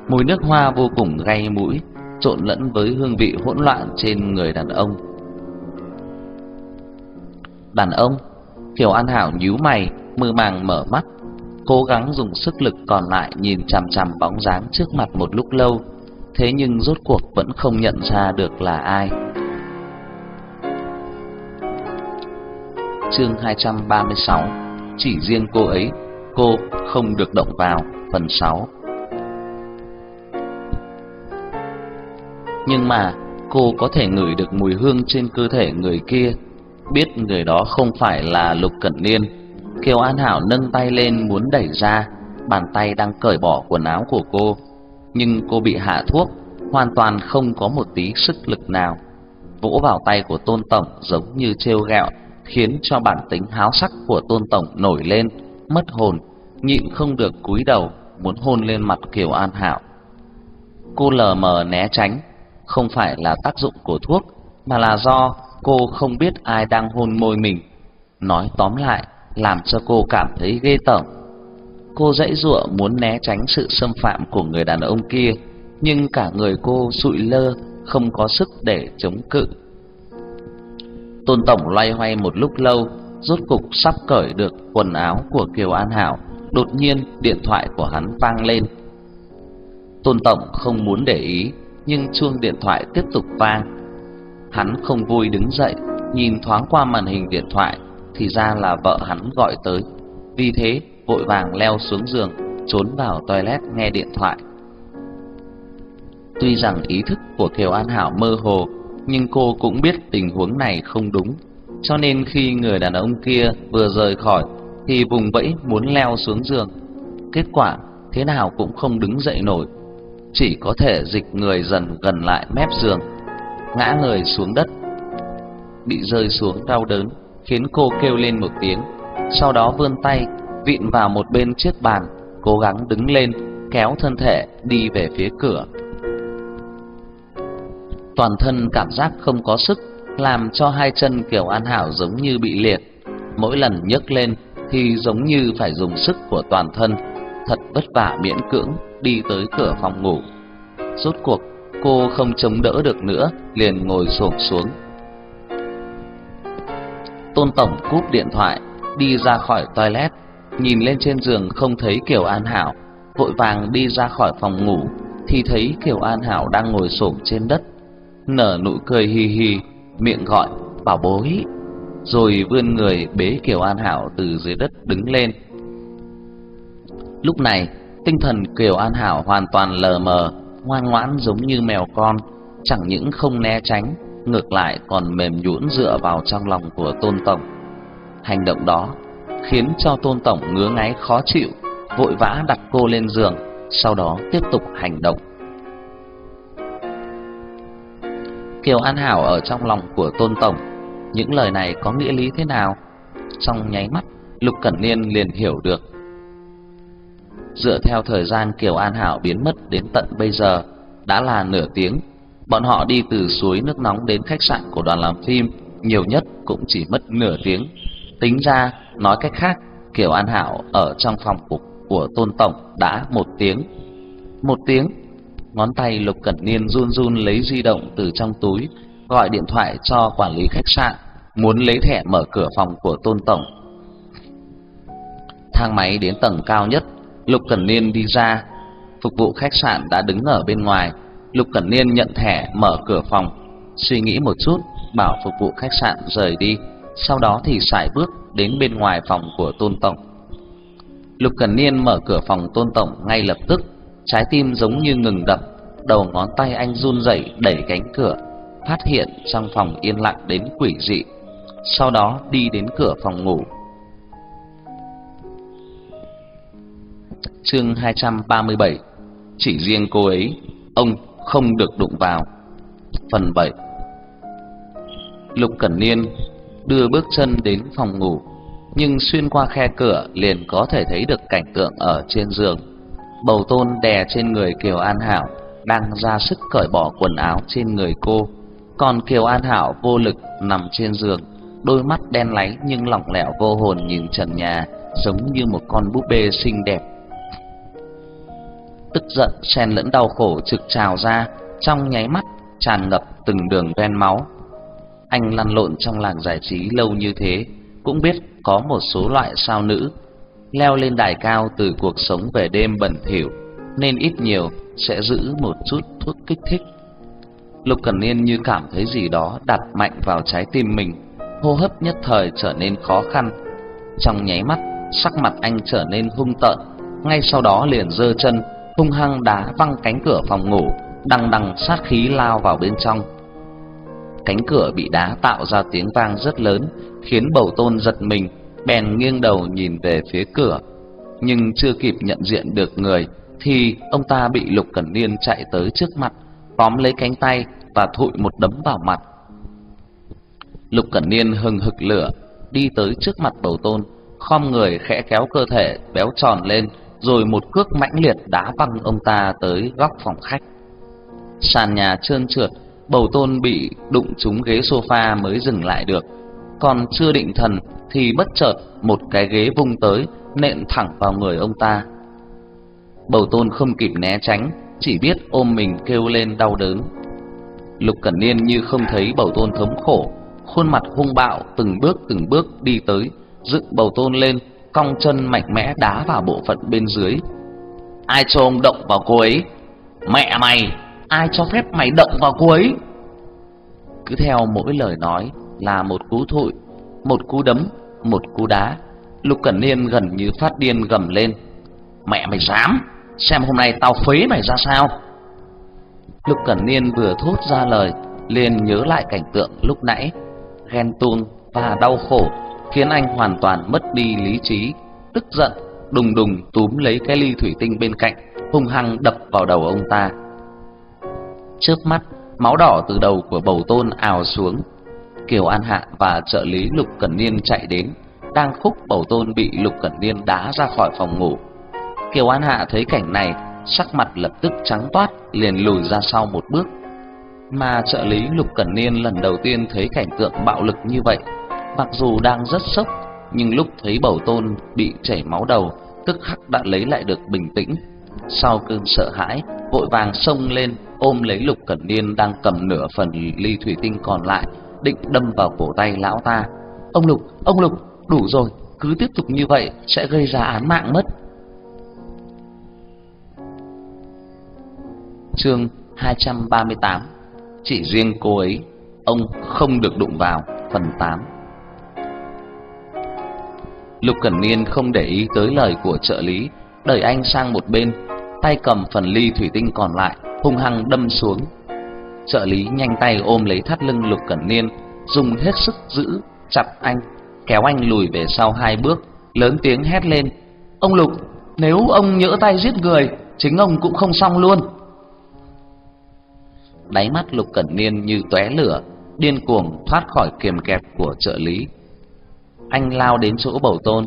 Mùi nước hoa vô cùng gay mũi, trộn lẫn với hương vị hỗn loạn trên người đàn ông. Đàn ông, Kiều An Hảo nhíu mày, mơ màng mở mắt, cố gắng dùng sức lực còn lại nhìn chằm chằm bóng dáng trước mặt một lúc lâu, thế nhưng rốt cuộc vẫn không nhận ra được là ai. Chương 236 Chỉ riêng cô ấy, cô không được động vào, phần 6 Nhưng mà, cô có thể ngửi được mùi hương trên cơ thể người kia. Biết người đó không phải là Lục Cẩn Niên. Kiều An Hảo nâng tay lên muốn đẩy ra, Bàn tay đang cởi bỏ quần áo của cô. Nhưng cô bị hạ thuốc, Hoàn toàn không có một tí sức lực nào. Vỗ vào tay của Tôn Tổng giống như trêu ghẹo, Khiến cho bản tính háo sắc của Tôn Tổng nổi lên, Mất hồn, Nhịn không được cúi đầu, Muốn hôn lên mặt Kiều An Hảo. Cô lờ mờ né tránh không phải là tác dụng của thuốc Mà là do cô không biết ai đang hôn môi mình Nói tóm lại làm cho cô cảm thấy ghê tởm. Cô dãy giụa muốn né tránh sự xâm phạm của người đàn ông kia, nhưng cả người cô sụi lơ, không có sức để chống cự. Tôn tổng loay hoay một lúc lâu, rốt cục sắp cởi được quần áo của Kiều An Hảo, đột nhiên điện thoại của hắn vang lên. Tôn tổng không muốn để ý, nhưng chuông điện thoại tiếp tục vang. Hắn không vui đứng dậy, nhìn thoáng qua màn hình điện thoại thì ra là vợ hắn gọi tới. Vì thế, vội vàng leo xuống giường, trốn vào toilet nghe điện thoại. Tuy rằng ý thức của Kiều An Hảo mơ hồ, nhưng cô cũng biết tình huống này không đúng. Cho nên khi người đàn ông kia vừa rời khỏi, thì vùng vẫy muốn leo xuống giường. Kết quả thế nào cũng không đứng dậy nổi, chỉ có thể dịch người dần gần lại mép giường, ngã người xuống đất, bị rơi xuống đau đớn khiến cô kêu lên một tiếng, sau đó vươn tay vịn vào một bên chiếc bàn, cố gắng đứng lên, kéo thân thể đi về phía cửa. Toàn thân cảm giác không có sức, làm cho hai chân Kiều An Hảo giống như bị liệt. Mỗi lần nhấc lên thì giống như phải dùng sức của toàn thân, thật vất vả miễn cưỡng đi tới cửa phòng ngủ. Rốt cuộc cô không chống đỡ được nữa, liền ngồi xổm xuống, Tôn Tổng cúp điện thoại, đi ra khỏi toilet, nhìn lên trên giường không thấy Kiều An Hảo, vội vàng đi ra khỏi phòng ngủ, thì thấy Kiều An Hảo đang ngồi xổm trên đất, nở nụ cười hi hi, miệng gọi bảo bối, rồi vươn người bế Kiều An Hảo từ dưới đất đứng lên. Lúc này, tinh thần Kiều An Hảo hoàn toàn lờ mờ, ngoan ngoãn giống như mèo con, chẳng những không né tránh, ngược lại còn mềm nhũn dựa vào trong lòng của Tôn tổng. Hành động đó khiến cho Tôn tổng ngứa ngáy khó chịu, vội vã đặt cô lên giường, sau đó tiếp tục hành động. Kiều An Hảo ở trong lòng của Tôn tổng, những lời này có nghĩa lý thế nào? Trong nháy mắt, Lục Cẩn Niên liền hiểu được. Dựa theo thời gian Kiều An Hảo biến mất đến tận bây giờ đã là nửa tiếng. Bọn họ đi từ suối nước nóng đến khách sạn của đoàn làm phim, nhiều nhất cũng chỉ mất nửa tiếng. Tính ra, nói cách khác, Kiều An Hảo ở trong phòng của, của Tôn tổng đã một tiếng. Một tiếng. Ngón tay Lục Cẩn Niên run run lấy di động từ trong túi, gọi điện thoại cho quản lý khách sạn, muốn lấy thẻ mở cửa phòng của Tôn tổng thang máy đến tầng cao nhất, Lục Cẩn Niên đi ra, phục vụ khách sạn đã đứng ở bên ngoài. Lục Cẩn Niên nhận thẻ mở cửa phòng, suy nghĩ một chút, bảo phục vụ khách sạn rời đi, sau đó thì sải bước đến bên ngoài phòng của Tôn tổng. Lục Cẩn Niên mở cửa phòng Tôn tổng ngay lập tức, trái tim giống như ngừng đập, đầu ngón tay anh run rẩy đẩy cánh cửa, phát hiện trong phòng yên lặng đến quỷ dị. Sau đó đi đến cửa phòng ngủ, Chương 237 Chỉ riêng cô ấy, Ông không được đụng vào. Phần 7 Lục Cẩn Niên đưa bước chân đến phòng ngủ, Nhưng xuyên qua khe cửa liền có thể thấy được cảnh tượng ở trên giường. Bầu tôn đè trên người Kiều An Hảo Đang ra sức cởi bỏ quần áo trên người cô. Còn Kiều An Hảo vô lực nằm trên giường, Đôi mắt đen láy nhưng lỏng lẻo vô hồn nhìn trần nhà, Giống như một con búp bê xinh đẹp tức giận xen lẫn đau khổ trực trào ra trong nháy mắt tràn ngập từng đường ven máu. Anh lăn lộn trong làng giải trí lâu như thế, cũng biết có một số loại sao nữ leo lên đài cao từ cuộc sống về đêm bẩn thỉu, nên ít nhiều sẽ giữ một chút thuốc kích thích. Lục Cẩn Niên như cảm thấy gì đó đặt mạnh vào trái tim mình, hô hấp nhất thời trở nên khó khăn. Trong nháy mắt, sắc mặt anh trở nên hung tợn, ngay sau đó liền giơ chân hung hăng đá văng cánh cửa phòng ngủ, đằng đằng sát khí lao vào bên trong. Cánh cửa bị đá tạo ra tiếng vang rất lớn, khiến Bầu Tôn giật mình, bèn nghiêng đầu nhìn về phía cửa, nhưng chưa kịp nhận diện được người thì ông ta bị Lục Cẩn Niên chạy tới trước mặt, tóm lấy cánh tay và thụi một đấm vào mặt. Lục Cẩn Niên hừng hực lửa, đi tới trước mặt Bầu Tôn, khom người khẽ kéo cơ thể béo tròn lên, rồi một cước mãnh liệt đá văng ông ta tới góc phòng khách. Sàn nhà trơn trượt, Bầu Tôn bị đụng trúng ghế sofa mới dừng lại được. Còn chưa định thần thì bất chợt một cái ghế vung tới nện thẳng vào người ông ta. Bầu Tôn không kịp né tránh, chỉ biết ôm mình kêu lên đau đớn. Lục Cẩn Niên như không thấy Bầu Tôn thống khổ, khuôn mặt hung bạo từng bước từng bước đi tới, dựng Bầu Tôn lên cong chân mạnh mẽ đá vào bộ phận bên dưới. Ai cho ông động vào cô ấy? Mẹ mày, ai cho phép mày động vào cô ấy? Cứ theo mỗi lời nói là một cú thụi, một cú đấm, một cú đá. Lục Cẩn Niên gần như phát điên gầm lên. Mẹ mày dám, xem hôm nay tao phế mày ra sao? Lục Cẩn Niên vừa thốt ra lời, liền nhớ lại cảnh tượng lúc nãy, ghen tuông và đau khổ khiến anh hoàn toàn mất đi lý trí, tức giận, đùng đùng túm lấy cái ly thủy tinh bên cạnh, hung hăng đập vào đầu ông ta. Chớp mắt, máu đỏ từ đầu của bầu tôn ào xuống. Kiều An Hạ và trợ lý Lục Cẩn Niên chạy đến, đang khúc bầu tôn bị Lục Cẩn Niên đá ra khỏi phòng ngủ. Kiều An Hạ thấy cảnh này, sắc mặt lập tức trắng toát, liền lùi ra sau một bước. Mà trợ lý Lục Cẩn Niên lần đầu tiên thấy cảnh tượng bạo lực như vậy, Mặc dù đang rất sốc, nhưng lúc thấy bầu tôn bị chảy máu đầu, tức khắc đã lấy lại được bình tĩnh. Sau cơn sợ hãi, vội vàng xông lên ôm lấy Lục Cẩn Niên đang cầm nửa phần ly thủy tinh còn lại, định đâm vào cổ tay lão ta. "Ông Lục, ông Lục, đủ rồi, cứ tiếp tục như vậy sẽ gây ra án mạng mất." Chương 238 Chỉ riêng cô ấy, ông không được đụng vào, phần 8 Lục Cẩn Niên không để ý tới lời của trợ lý, đẩy anh sang một bên, tay cầm phần ly thủy tinh còn lại, hung hăng đâm xuống. Trợ lý nhanh tay ôm lấy thắt lưng Lục Cẩn Niên, dùng hết sức giữ chặt anh, kéo anh lùi về sau hai bước, lớn tiếng hét lên: "Ông Lục, nếu ông nhỡ tay giết người, chính ông cũng không xong luôn." Đáy mắt Lục Cẩn Niên như tóe lửa, điên cuồng thoát khỏi kiềm kẹp của trợ lý. Anh lao đến chỗ Bầu Tôn.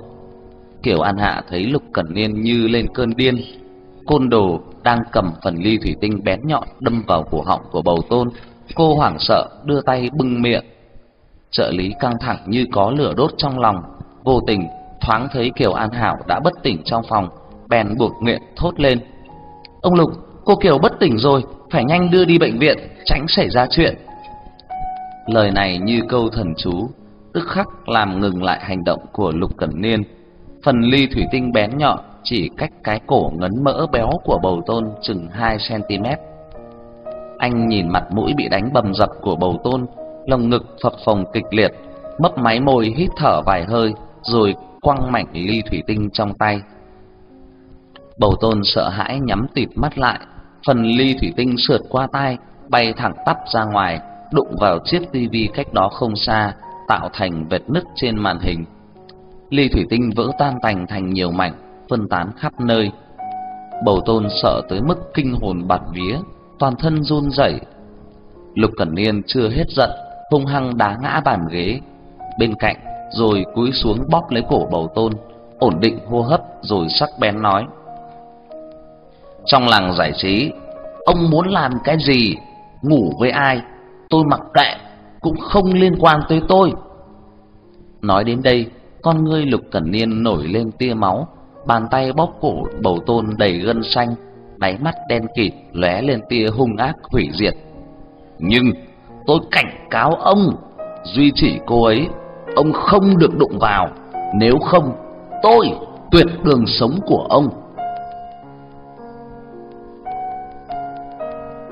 Kiều An Hạ thấy Lục Cẩn Niên như lên cơn điên, côn đồ đang cầm phần ly thủy tinh bén nhọn đâm vào cổ họng của Bầu Tôn, cô hoảng sợ đưa tay bưng miệng. Trợ lý căng thẳng như có lửa đốt trong lòng, vô tình thoáng thấy Kiều An Hảo đã bất tỉnh trong phòng, bèn buộc miệng thốt lên: "Ông Lục, cô Kiều bất tỉnh rồi, phải nhanh đưa đi bệnh viện, tránh xảy ra chuyện." Lời này như câu thần chú, tức khắc làm ngừng lại hành động của Lục Cẩn Niên. Phần ly thủy tinh bén nhọn chỉ cách cái cổ ngấn mỡ béo của Bầu Tôn chừng 2 cm. Anh nhìn mặt mũi bị đánh bầm dập của Bầu Tôn, lồng ngực phập phồng kịch liệt, mấp máy môi hít thở vài hơi, rồi quăng mảnh ly thủy tinh trong tay. Bầu Tôn sợ hãi nhắm tịt mắt lại, phần ly thủy tinh sượt qua tay, bay thẳng tắp ra ngoài, đụng vào chiếc tivi cách đó không xa, tạo thành vệt nứt trên màn hình. Ly thủy tinh vỡ tan tành thành nhiều mảnh, phân tán khắp nơi. Bầu Tôn sợ tới mức kinh hồn bạt vía, toàn thân run rẩy. Lục Cẩn Niên chưa hết giận, hung hăng đá ngã bàn ghế bên cạnh, rồi cúi xuống bóp lấy cổ Bầu Tôn, ổn định hô hấp rồi sắc bén nói: "Trong làng giải trí, ông muốn làm cái gì, ngủ với ai, tôi mặc kệ, cũng không liên quan tới tôi." Nói đến đây, con ngươi Lục Cẩn Niên nổi lên tia máu, bàn tay bóp cổ Bầu Tôn đầy gân xanh, đáy mắt đen kịt lóe lên tia hung ác hủy diệt. Nhưng tôi cảnh cáo ông, duy chỉ cô ấy, ông không được đụng vào, nếu không tôi tuyệt đường sống của ông.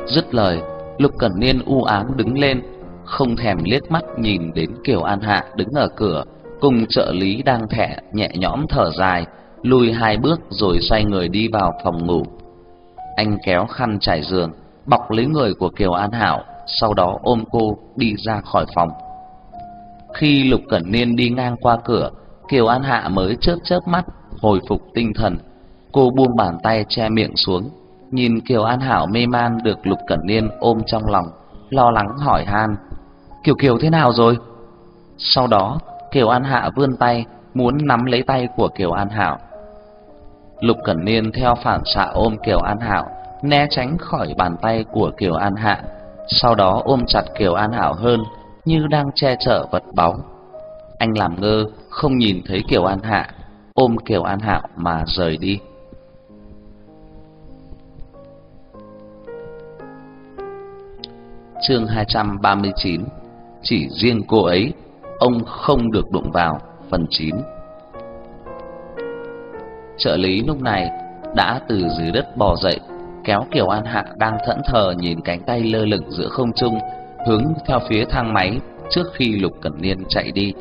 Dứt lời, Lục Cẩn Niên u ám đứng lên, không thèm liếc mắt nhìn đến Kiều An Hạ đứng ở cửa, cùng trợ lý đang thẻ nhẹ nhõm thở dài, lùi hai bước rồi xoay người đi vào phòng ngủ. Anh kéo khăn trải giường, bọc lấy người của Kiều An Hảo, sau đó ôm cô đi ra khỏi phòng. Khi Lục Cẩn Niên đi ngang qua cửa, Kiều An Hạ mới chớp chớp mắt, hồi phục tinh thần. Cô buông bàn tay che miệng xuống, nhìn Kiều An Hảo mê man được Lục Cẩn Niên ôm trong lòng, lo lắng hỏi han: "Kiều Kiều thế nào rồi?" Sau đó, Kiều An Hạ vươn tay muốn nắm lấy tay của Kiều An Hảo. Lục Cẩn Niên theo phản xạ ôm Kiều An Hảo, né tránh khỏi bàn tay của Kiều An Hạ, sau đó ôm chặt Kiều An Hảo hơn, như đang che chở vật báu. Anh làm ngơ không nhìn thấy Kiều An Hạ, ôm Kiều An Hạo mà rời đi. Chương 239 chỉ riêng cô ấy, ông không được đụng vào, phần 9 Trợ lý lúc này đã từ dưới đất bò dậy, kéo Kiều An Hạ đang thẫn thờ nhìn cánh tay lơ lửng giữa không trung, hướng theo phía thang máy trước khi Lục Cẩn Niên chạy đi.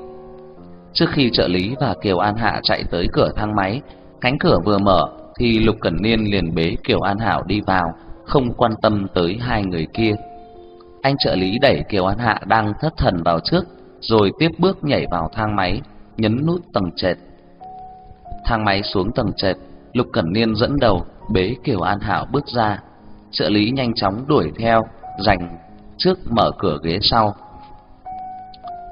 Trước khi trợ lý và Kiều An Hạ chạy tới cửa thang máy, cánh cửa vừa mở thì Lục Cẩn Niên liền bế Kiều An Hảo đi vào, không quan tâm tới hai người kia. Anh trợ lý đẩy Kiều An Hạ đang thất thần vào trước, rồi tiếp bước nhảy vào thang máy, nhấn nút tầng trệt. Thang máy xuống tầng trệt, Lục Cẩn Niên dẫn đầu bế Kiều An Hảo bước ra. Trợ lý nhanh chóng đuổi theo, giành trước mở cửa ghế sau.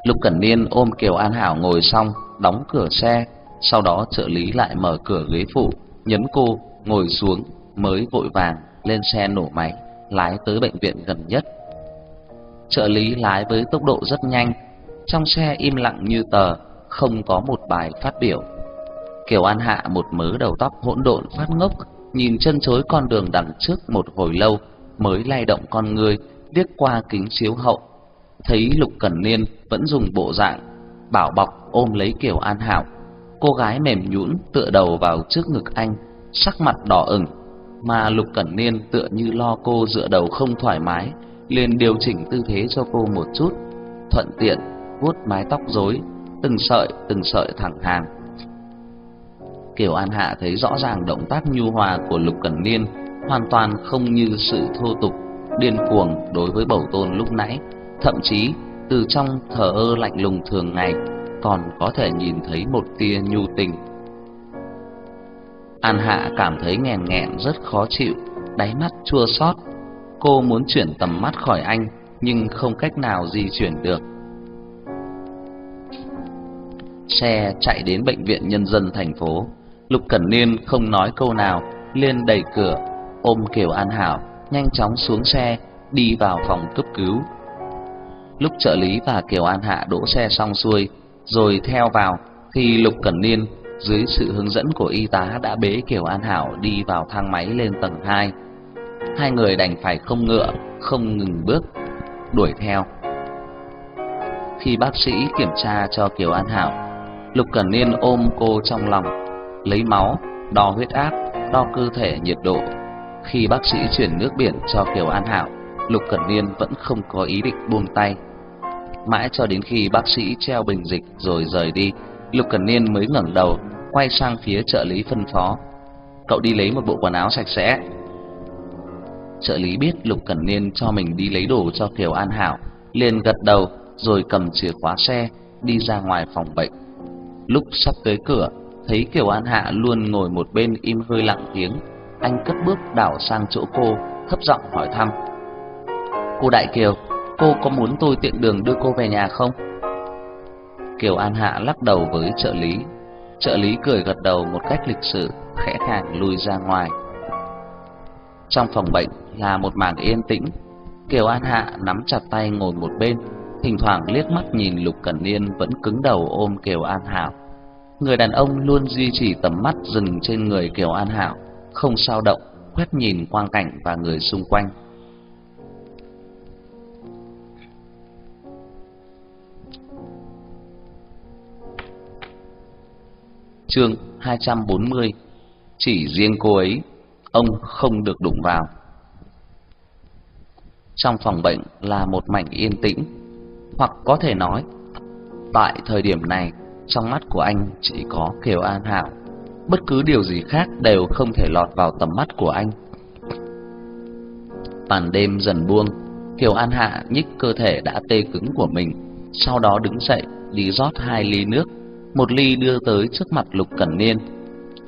Lục Cẩn Niên ôm Kiều An Hảo ngồi xong, đóng cửa xe, sau đó trợ lý lại mở cửa ghế phụ, nhấn cô ngồi xuống mới vội vàng lên xe nổ máy, lái tới bệnh viện gần nhất. Trợ lý lái với tốc độ rất nhanh, trong xe im lặng như tờ, không có một bài phát biểu. Kiều An Hạ một mớ đầu tóc hỗn độn phát ngốc, nhìn chân chối con đường đằng trước một hồi lâu mới lay động con người, liếc qua kính chiếu hậu, thấy Lục Cẩn Niên vẫn dùng bộ dạng bảo bọc ôm lấy Kiều An Hảo. Cô gái mềm nhũn tựa đầu vào trước ngực anh, sắc mặt đỏ ửng, mà Lục Cẩn Niên tựa như lo cô dựa đầu không thoải mái, liền điều chỉnh tư thế cho cô một chút, thuận tiện vuốt mái tóc rối, từng sợi từng sợi thẳng hàng. Kiều An Hạ thấy rõ ràng động tác nhu hòa của Lục Cẩn Niên hoàn toàn không như sự thô tục, điên cuồng đối với bầu tôn lúc nãy, thậm chí từ trong thờ ơ lạnh lùng thường ngày còn có thể nhìn thấy một tia nhu tình. An Hạ cảm thấy nghèn nghẹn rất khó chịu, đáy mắt chua xót. Cô muốn chuyển tầm mắt khỏi anh nhưng không cách nào di chuyển được. Xe chạy đến bệnh viện nhân dân thành phố. Lục Cẩn Niên không nói câu nào, liền đẩy cửa, ôm Kiều An Hảo, nhanh chóng xuống xe, đi vào phòng cấp cứu. Lúc trợ lý và Kiều An Hạ đỗ xe xong xuôi, rồi theo vào, thì Lục Cẩn Niên dưới sự hướng dẫn của y tá đã bế Kiều An Hảo đi vào thang máy lên tầng 2. Hai người đành phải không ngựa, không ngừng bước, đuổi theo. Khi bác sĩ kiểm tra cho Kiều An Hảo, Lục Cẩn Niên ôm cô trong lòng, lấy máu, đo huyết áp, đo cơ thể nhiệt độ. Khi bác sĩ chuyển nước biển cho Kiều An Hảo, Lục Cẩn Niên vẫn không có ý định buông tay. Mãi cho đến khi bác sĩ treo bình dịch rồi rời đi, Lục Cẩn Niên mới ngẩng đầu, quay sang phía trợ lý phân phó: "Cậu đi lấy một bộ quần áo sạch sẽ." Trợ lý biết Lục Cẩn Niên cho mình đi lấy đồ cho Kiều An Hảo, liền gật đầu rồi cầm chìa khóa xe đi ra ngoài phòng bệnh. Lúc sắp tới cửa, thấy Kiều An Hạ luôn ngồi một bên im hơi lặng tiếng, anh cất bước đảo sang chỗ cô, thấp giọng hỏi thăm: "Cô Đại Kiều, cô có muốn tôi tiện đường đưa cô về nhà không?" Kiều An Hạ lắc đầu với trợ lý. Trợ lý cười gật đầu một cách lịch sự, khẽ khàng lui ra ngoài. Trong phòng bệnh là một mảng yên tĩnh. Kiều An Hạ nắm chặt tay ngồi một bên, thỉnh thoảng liếc mắt nhìn Lục Cẩn Niên vẫn cứng đầu ôm Kiều An Hảo. Người đàn ông luôn duy trì tầm mắt dừng trên người Kiều An Hảo, không sao động, quét nhìn quang cảnh và người xung quanh. Chương 240 Chỉ riêng cô ấy, ông không được đụng vào. Trong phòng bệnh là một mảnh yên tĩnh, hoặc có thể nói, tại thời điểm này, trong mắt của anh chỉ có Kiều An Hảo. bất cứ điều gì khác đều không thể lọt vào tầm mắt của anh. Tàn đêm dần buông, Kiều An Hạ nhích cơ thể đã tê cứng của mình, sau đó đứng dậy đi rót hai ly nước một ly đưa tới trước mặt Lục Cẩn Niên.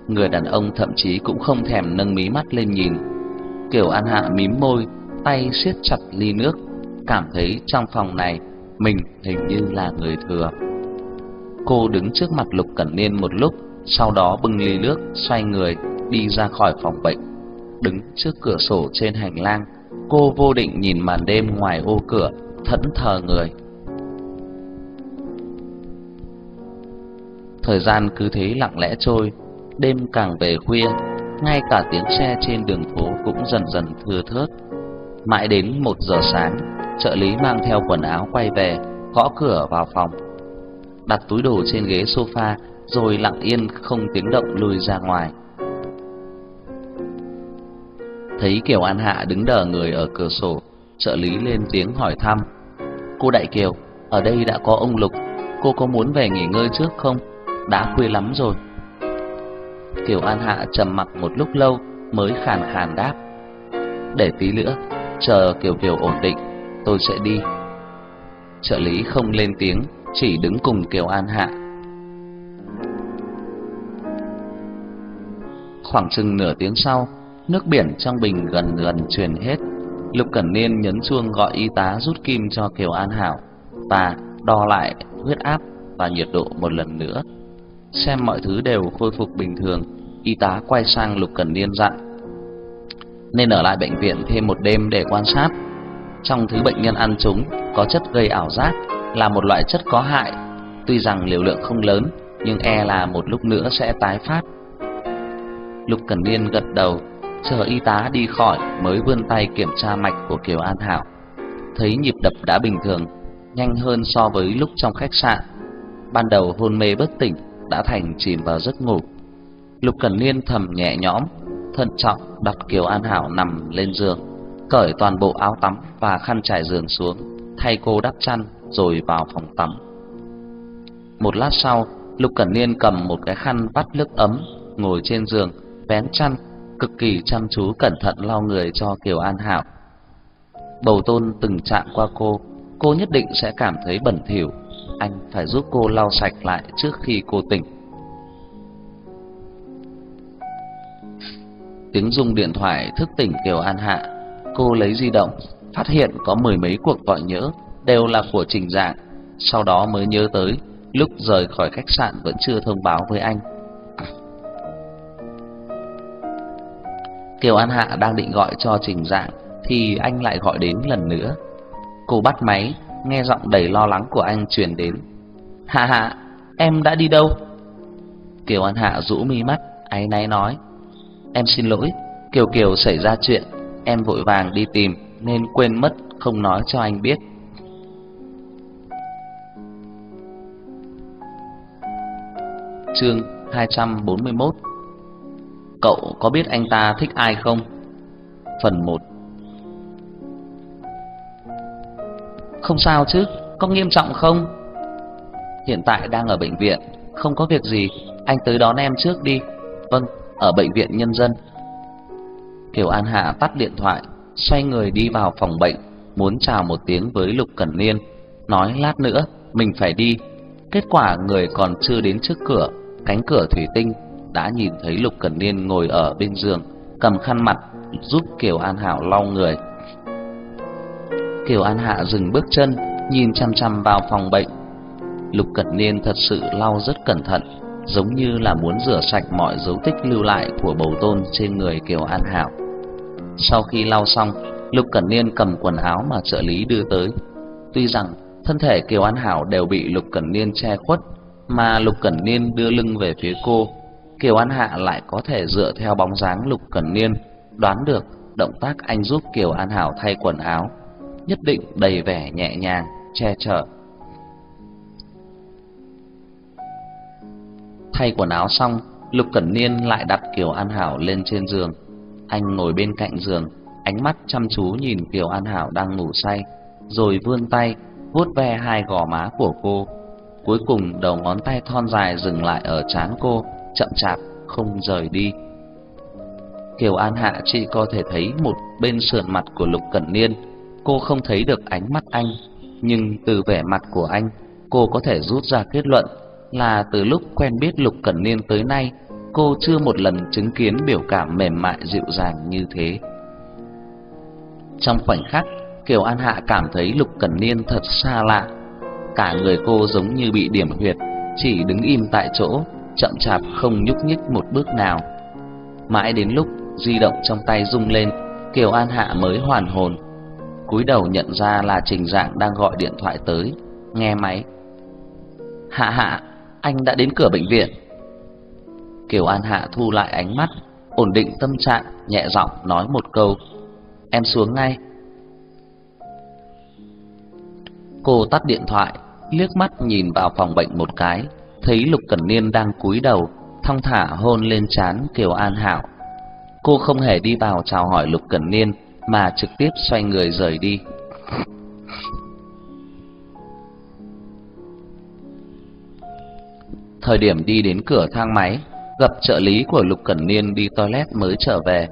Người đàn ông thậm chí cũng không thèm nâng mí mắt lên nhìn. Kiều An Hạ mím môi, tay siết chặt ly nước, cảm thấy trong phòng này mình hình như là người thừa. Cô đứng trước mặt Lục Cẩn Niên một lúc, sau đó bưng ly nước, xoay người đi ra khỏi phòng bệnh. Đứng trước cửa sổ trên hành lang, cô vô định nhìn màn đêm ngoài ô cửa, thẫn thờ người. Thời gian cứ thế lặng lẽ trôi, đêm càng về khuya, ngay cả tiếng xe trên đường phố cũng dần dần thưa thớt. Mãi đến một giờ sáng, trợ lý mang theo quần áo quay về, gõ cửa vào phòng. Đặt túi đồ trên ghế sofa rồi lặng yên không tiếng động lùi ra ngoài. Thấy Kiều An Hạ đứng đờ người ở cửa sổ, trợ lý lên tiếng hỏi thăm. Cô Đại Kiều, ở đây đã có ông Lục, cô có muốn về nghỉ ngơi trước không? đã khuya lắm rồi. Kiều An Hạ trầm mặc một lúc lâu mới khàn khàn đáp: "Để tí nữa, chờ Kiều Kiều ổn định, tôi sẽ đi." Trợ lý không lên tiếng, chỉ đứng cùng Kiều An Hạ. Khoảng chừng nửa tiếng sau, nước biển trong bình gần gần truyền hết. Lục Cẩn Niên nhấn chuông gọi y tá rút kim cho Kiều An Hảo và đo lại huyết áp và nhiệt độ một lần nữa. Xem mọi thứ đều khôi phục bình thường, y tá quay sang Lục Cẩn Niên dặn: "Nên ở lại bệnh viện thêm một đêm để quan sát. Trong thứ bệnh nhân ăn chúng có chất gây ảo giác, là một loại chất có hại, tuy rằng liều lượng không lớn, nhưng e là một lúc nữa sẽ tái phát." Lục Cẩn Niên gật đầu, chờ y tá đi khỏi mới vươn tay kiểm tra mạch của Kiều An Hảo. Thấy nhịp đập đã bình thường, nhanh hơn so với lúc trong khách sạn. Ban đầu hôn mê bất tỉnh, đã thành chìm vào giấc ngủ. Lục Cẩn Niên thầm nhẹ nhõm, thận trọng đặt Kiều An Hảo nằm lên giường, cởi toàn bộ áo tắm và khăn trải giường xuống, thay cô đắp chăn rồi vào phòng tắm. Một lát sau, Lục Cẩn Niên cầm một cái khăn vắt nước ấm, ngồi trên giường, vén chăn, cực kỳ chăm chú cẩn thận lau người cho Kiều An Hảo. Bầu Tôn từng chạm qua cô, cô nhất định sẽ cảm thấy bẩn thỉu, anh phải giúp cô lau sạch lại trước khi cô tỉnh. Tiếng rung điện thoại thức tỉnh Kiều An Hạ, cô lấy di động, phát hiện có mười mấy cuộc gọi nhỡ đều là của Trình Dạng, sau đó mới nhớ tới lúc rời khỏi khách sạn vẫn chưa thông báo với anh. Kiều An Hạ đang định gọi cho Trình Dạng thì anh lại gọi đến lần nữa. Cô bắt máy, nghe giọng đầy lo lắng của anh truyền đến. "Hạ Hạ, em đã đi đâu?" Kiều An Hạ rũ mi mắt, áy náy nói: "Em xin lỗi, Kiều Kiều xảy ra chuyện, em vội vàng đi tìm nên quên mất không nói cho anh biết." Chương 241 Cậu có biết anh ta thích ai không? Phần 1 Không sao chứ, có nghiêm trọng không? Hiện tại đang ở bệnh viện, không có việc gì, anh tới đón em trước đi. Vâng, ở bệnh viện nhân dân. Kiều An Hạ tắt điện thoại, xoay người đi vào phòng bệnh, muốn chào một tiếng với Lục Cẩn Niên, nói lát nữa mình phải đi. Kết quả người còn chưa đến trước cửa, cánh cửa thủy tinh đã nhìn thấy Lục Cẩn Niên ngồi ở bên giường, cầm khăn mặt giúp Kiều An Hảo lau người. Kiều An Hạ dừng bước chân, nhìn chăm chăm vào phòng bệnh. Lục Cẩn Niên thật sự lau rất cẩn thận, giống như là muốn rửa sạch mọi dấu tích lưu lại của bầu tôn trên người Kiều An Hảo. Sau khi lau xong, Lục Cẩn Niên cầm quần áo mà trợ lý đưa tới. Tuy rằng thân thể Kiều An Hảo đều bị Lục Cẩn Niên che khuất, mà Lục Cẩn Niên đưa lưng về phía cô, Kiều An Hạ lại có thể dựa theo bóng dáng Lục Cẩn Niên đoán được động tác anh giúp Kiều An Hảo thay quần áo nhất định đầy vẻ nhẹ nhàng, che chở. Thay quần áo xong, Lục Cẩn Niên lại đặt Kiều An Hảo lên trên giường. Anh ngồi bên cạnh giường, ánh mắt chăm chú nhìn Kiều An Hảo đang ngủ say, rồi vươn tay vuốt ve hai gò má của cô. Cuối cùng đầu ngón tay thon dài dừng lại ở trán cô, chậm chạp không rời đi. Kiều An Hạ chỉ có thể thấy một bên sườn mặt của Lục Cẩn Niên Cô không thấy được ánh mắt anh, nhưng từ vẻ mặt của anh, cô có thể rút ra kết luận là từ lúc quen biết Lục Cẩn Niên tới nay, cô chưa một lần chứng kiến biểu cảm mềm mại dịu dàng như thế. Trong khoảnh khắc, Kiều An Hạ cảm thấy Lục Cẩn Niên thật xa lạ. Cả người cô giống như bị điểm huyệt, chỉ đứng im tại chỗ, chậm chạp không nhúc nhích một bước nào. Mãi đến lúc di động trong tay rung lên, Kiều An Hạ mới hoàn hồn, cúi đầu nhận ra là Trình Dạng đang gọi điện thoại tới, nghe máy. "Hạ Hạ, anh đã đến cửa bệnh viện." Kiều An Hạ thu lại ánh mắt, ổn định tâm trạng, nhẹ giọng nói một câu, "Em xuống ngay." Cô tắt điện thoại, liếc mắt nhìn vào phòng bệnh một cái, thấy Lục Cẩn Niên đang cúi đầu, thong thả hôn lên trán Kiều An Hạo. Cô không hề đi vào chào hỏi Lục Cẩn Niên, mà trực tiếp xoay người rời đi. Thời điểm đi đến cửa thang máy, gặp trợ lý của Lục Cẩn Niên đi toilet mới trở về.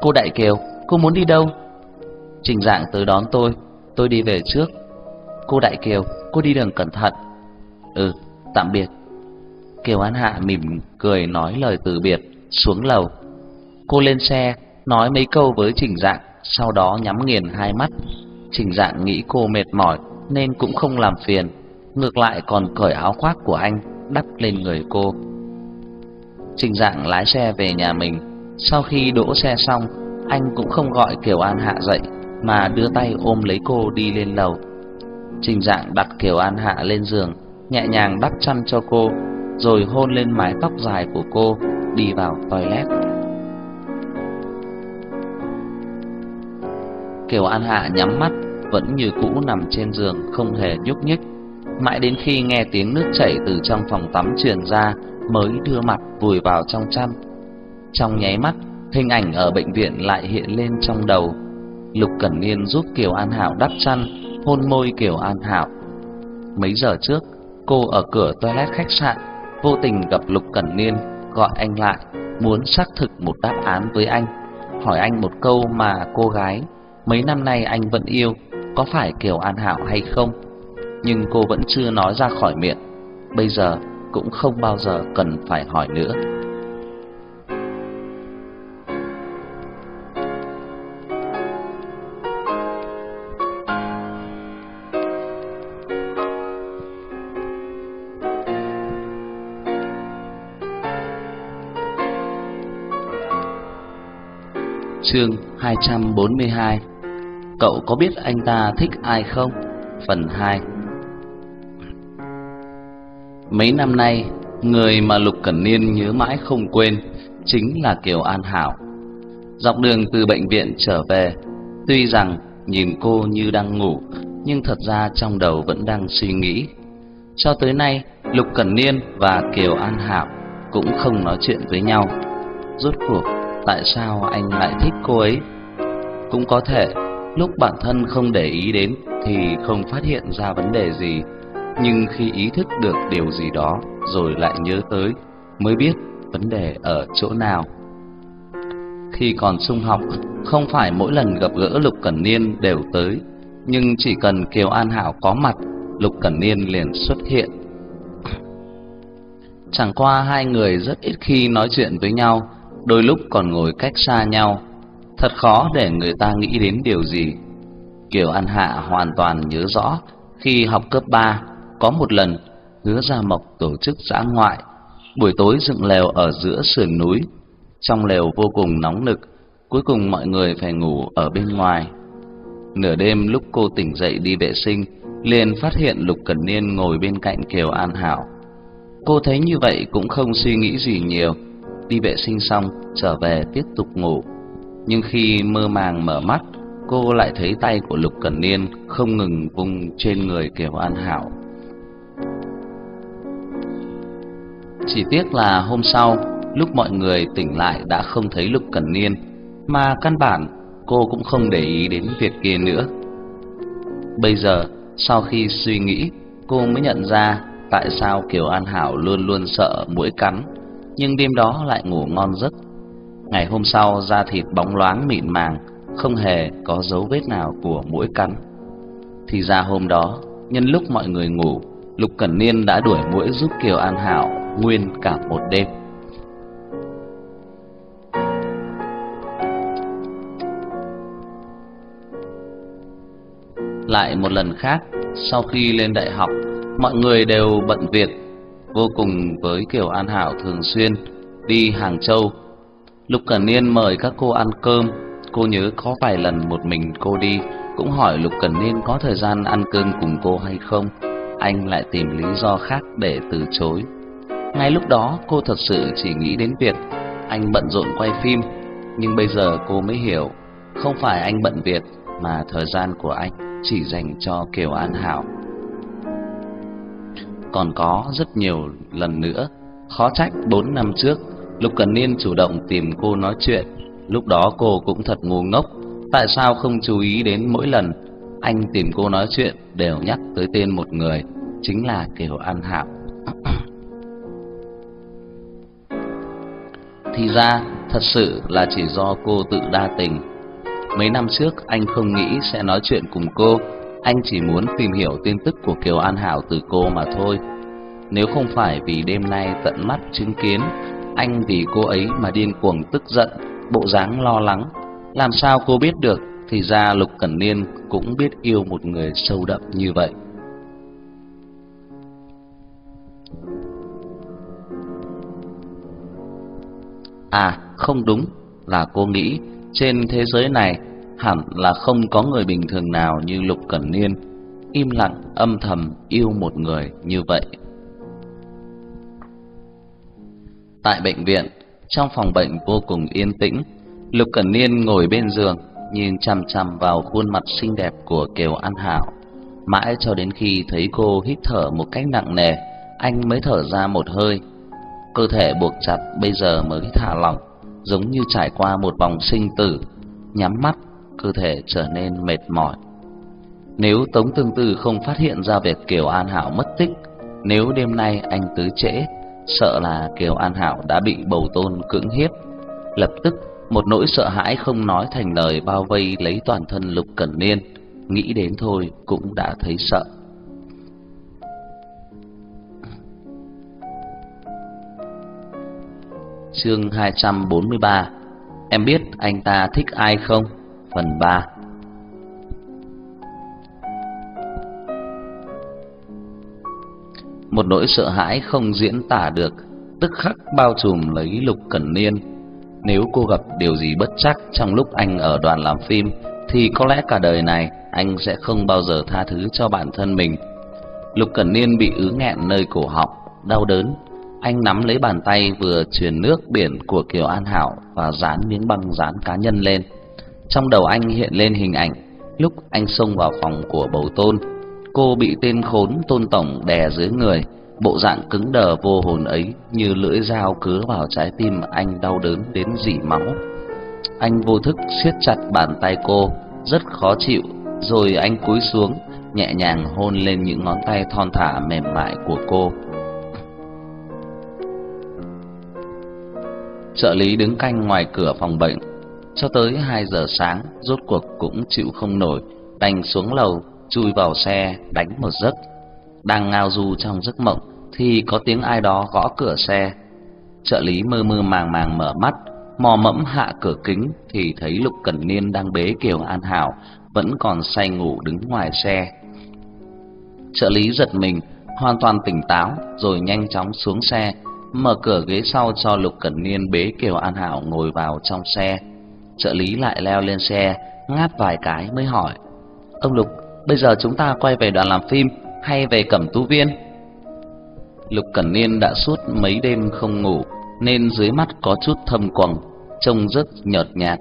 Cô Đại Kiều, cô muốn đi đâu? Trình dạng tới đón tôi, tôi đi về trước. Cô Đại Kiều, cô đi đường cẩn thận. Ừ, tạm biệt. Kiều An Hạ mỉm cười nói lời từ biệt, xuống lầu. Cô lên xe, nói mấy câu với Trình Dạng, sau đó nhắm nghiền hai mắt. Trình Dạng nghĩ cô mệt mỏi nên cũng không làm phiền, ngược lại còn cởi áo khoác của anh đắp lên người cô. Trình Dạng lái xe về nhà mình, sau khi đỗ xe xong, anh cũng không gọi Kiều An Hạ dậy mà đưa tay ôm lấy cô đi lên lầu. Trình Dạng đặt Kiều An Hạ lên giường, nhẹ nhàng đắp chăn cho cô, rồi hôn lên mái tóc dài của cô, đi vào toilet. Kiều An Hạ nhắm mắt, vẫn như cũ nằm trên giường không hề nhúc nhích. Mãi đến khi nghe tiếng nước chảy từ trong phòng tắm truyền ra, mới đưa mặt vùi vào trong chăn. Trong nháy mắt, hình ảnh ở bệnh viện lại hiện lên trong đầu. Lục Cẩn Niên giúp Kiều An Hảo đắp chăn, hôn môi Kiều An Hảo. Mấy giờ trước, cô ở cửa toilet khách sạn vô tình gặp Lục Cẩn Niên, gọi anh lại, muốn xác thực một đáp án với anh, hỏi anh một câu mà cô gái mấy năm nay anh vẫn yêu có phải Kiều An Hảo hay không? Nhưng cô vẫn chưa nói ra khỏi miệng. Bây giờ cũng không bao giờ cần phải hỏi nữa. Chương 242 Cậu có biết anh ta thích ai không? Phần 2 Mấy năm nay, người mà Lục Cẩn Niên nhớ mãi không quên chính là Kiều An Hảo. Dọc đường từ bệnh viện trở về, tuy rằng nhìn cô như đang ngủ, nhưng thật ra trong đầu vẫn đang suy nghĩ. Cho tới nay, Lục Cẩn Niên và Kiều An Hảo cũng không nói chuyện với nhau. Rốt cuộc, tại sao anh lại thích cô ấy? Cũng có thể lúc bản thân không để ý đến thì không phát hiện ra vấn đề gì, nhưng khi ý thức được điều gì đó rồi lại nhớ tới mới biết vấn đề ở chỗ nào. Khi còn trung học, không phải mỗi lần gặp gỡ Lục Cẩn Niên đều tới, nhưng chỉ cần Kiều An Hảo có mặt, Lục Cẩn Niên liền xuất hiện. Chẳng qua hai người rất ít khi nói chuyện với nhau, đôi lúc còn ngồi cách xa nhau, Thật khó để người ta nghĩ đến điều gì. Kiều An Hạ hoàn toàn nhớ rõ khi học cấp 3 có một lần hứa Gia Mộc tổ chức dã ngoại, buổi tối dựng lều ở giữa sườn núi. Trong lều vô cùng nóng nực, cuối cùng mọi người phải ngủ ở bên ngoài. Nửa đêm lúc cô tỉnh dậy đi vệ sinh, liền phát hiện Lục Cẩn Niên ngồi bên cạnh Kiều An Hảo. Cô thấy như vậy cũng không suy nghĩ gì nhiều, đi vệ sinh xong trở về tiếp tục ngủ nhưng khi mơ màng mở mắt, cô lại thấy tay của Lục Cẩn Niên không ngừng vung trên người Kiều An Hảo. Chỉ tiếc là hôm sau, lúc mọi người tỉnh lại đã không thấy Lục Cẩn Niên, mà căn bản cô cũng không để ý đến việc kia nữa. Bây giờ, sau khi suy nghĩ, cô mới nhận ra tại sao Kiều An Hảo luôn luôn sợ mũi cắn, nhưng đêm đó lại ngủ ngon giấc Ngày hôm sau da thịt bóng loáng mịn màng, không hề có dấu vết nào của mũi cắn. Thì ra hôm đó, nhân lúc mọi người ngủ, Lục Cẩn Niên đã đuổi mũi giúp Kiều An Hảo nguyên cả một đêm. Lại một lần khác, sau khi lên đại học, mọi người đều bận việc, vô cùng với Kiều An Hảo thường xuyên đi Hàng Châu Lục Cẩn Niên mời các cô ăn cơm, cô nhớ có vài lần một mình cô đi, cũng hỏi Lục Cẩn Niên có thời gian ăn cơm cùng cô hay không. Anh lại tìm lý do khác để từ chối. Ngay lúc đó cô thật sự chỉ nghĩ đến việc anh bận rộn quay phim, nhưng bây giờ cô mới hiểu, không phải anh bận việc mà thời gian của anh chỉ dành cho Kiều An Hảo. Còn có rất nhiều lần nữa, khó trách 4 năm trước Lục Cần Niên chủ động tìm cô nói chuyện, lúc đó cô cũng thật ngu ngốc, tại sao không chú ý đến mỗi lần anh tìm cô nói chuyện đều nhắc tới tên một người, chính là Kiều An hảo. Thì ra, thật sự là chỉ do cô tự đa tình. Mấy năm trước anh không nghĩ sẽ nói chuyện cùng cô, anh chỉ muốn tìm hiểu tin tức của Kiều An Hảo từ cô mà thôi. Nếu không phải vì đêm nay tận mắt chứng kiến anh vì cô ấy mà điên cuồng tức giận, bộ dáng lo lắng. Làm sao cô biết được, thì ra Lục Cẩn Niên cũng biết yêu một người sâu đậm như vậy. À, không đúng, là cô nghĩ trên thế giới này hẳn là không có người bình thường nào như Lục Cẩn Niên, im lặng âm thầm yêu một người như vậy. Tại bệnh viện, trong phòng bệnh vô cùng yên tĩnh, Lục Cẩn Niên ngồi bên giường, nhìn chằm chằm vào khuôn mặt xinh đẹp của Kiều An Hảo. Mãi cho đến khi thấy cô hít thở một cách nặng nề, anh mới thở ra một hơi. Cơ thể buộc chặt bây giờ mới thả lỏng, giống như trải qua một vòng sinh tử. Nhắm mắt, cơ thể trở nên mệt mỏi. Nếu Tống Tương Tư không phát hiện ra việc Kiều An Hảo mất tích, nếu đêm nay anh tứ trễ, sợ là Kiều An Hảo đã bị bầu tôn cưỡng hiếp. Lập tức, một nỗi sợ hãi không nói thành lời bao vây lấy toàn thân Lục Cẩn Niên, nghĩ đến thôi cũng đã thấy sợ. Chương 243 Em biết anh ta thích ai không? Phần 3 Một nỗi sợ hãi không diễn tả được, Tức khắc bao trùm lấy Lục Cẩn Niên. Nếu cô gặp điều gì bất chắc trong lúc anh ở đoàn làm phim, Thì có lẽ cả đời này anh sẽ không bao giờ tha thứ cho bản thân mình. Lục Cẩn Niên bị ứ nghẹn nơi cổ họng, Đau đớn anh nắm lấy bàn tay vừa truyền nước biển của Kiều An Hảo và dán miếng băng dán cá nhân lên. Trong đầu anh hiện lên hình ảnh lúc anh xông vào phòng của bầu tôn. Cô bị tên khốn tôn tổng đè dưới người, bộ dạng cứng đờ vô hồn ấy như lưỡi dao cứa vào trái tim anh đau đớn đến rỉ máu. Anh vô thức siết chặt bàn tay cô, rất khó chịu, rồi anh cúi xuống, nhẹ nhàng hôn lên những ngón tay thon thả mềm mại của cô. Trợ lý đứng canh ngoài cửa phòng bệnh cho tới 2 giờ sáng, rốt cuộc cũng chịu không nổi, đành xuống lầu, chui vào xe, đánh một giấc. Đang ngao du trong giấc mộng thì có tiếng ai đó gõ cửa xe. Trợ lý mơ mơ màng màng mở mắt, mò mẫm hạ cửa kính thì thấy Lục Cẩn Niên đang bế Kiều An Hảo vẫn còn say ngủ đứng ngoài xe. Trợ lý giật mình, hoàn toàn tỉnh táo rồi nhanh chóng xuống xe, mở cửa ghế sau cho Lục Cẩn Niên bế Kiều An Hảo ngồi vào trong xe. Trợ lý lại leo lên xe, ngáp vài cái mới hỏi: "Ông Lục, bây giờ chúng ta quay về đoàn làm phim hay về Cẩm Tú Viên?" Lục Cẩn Niên đã suốt mấy đêm không ngủ, nên dưới mắt có chút thâm quầng, trông rất nhợt nhạt,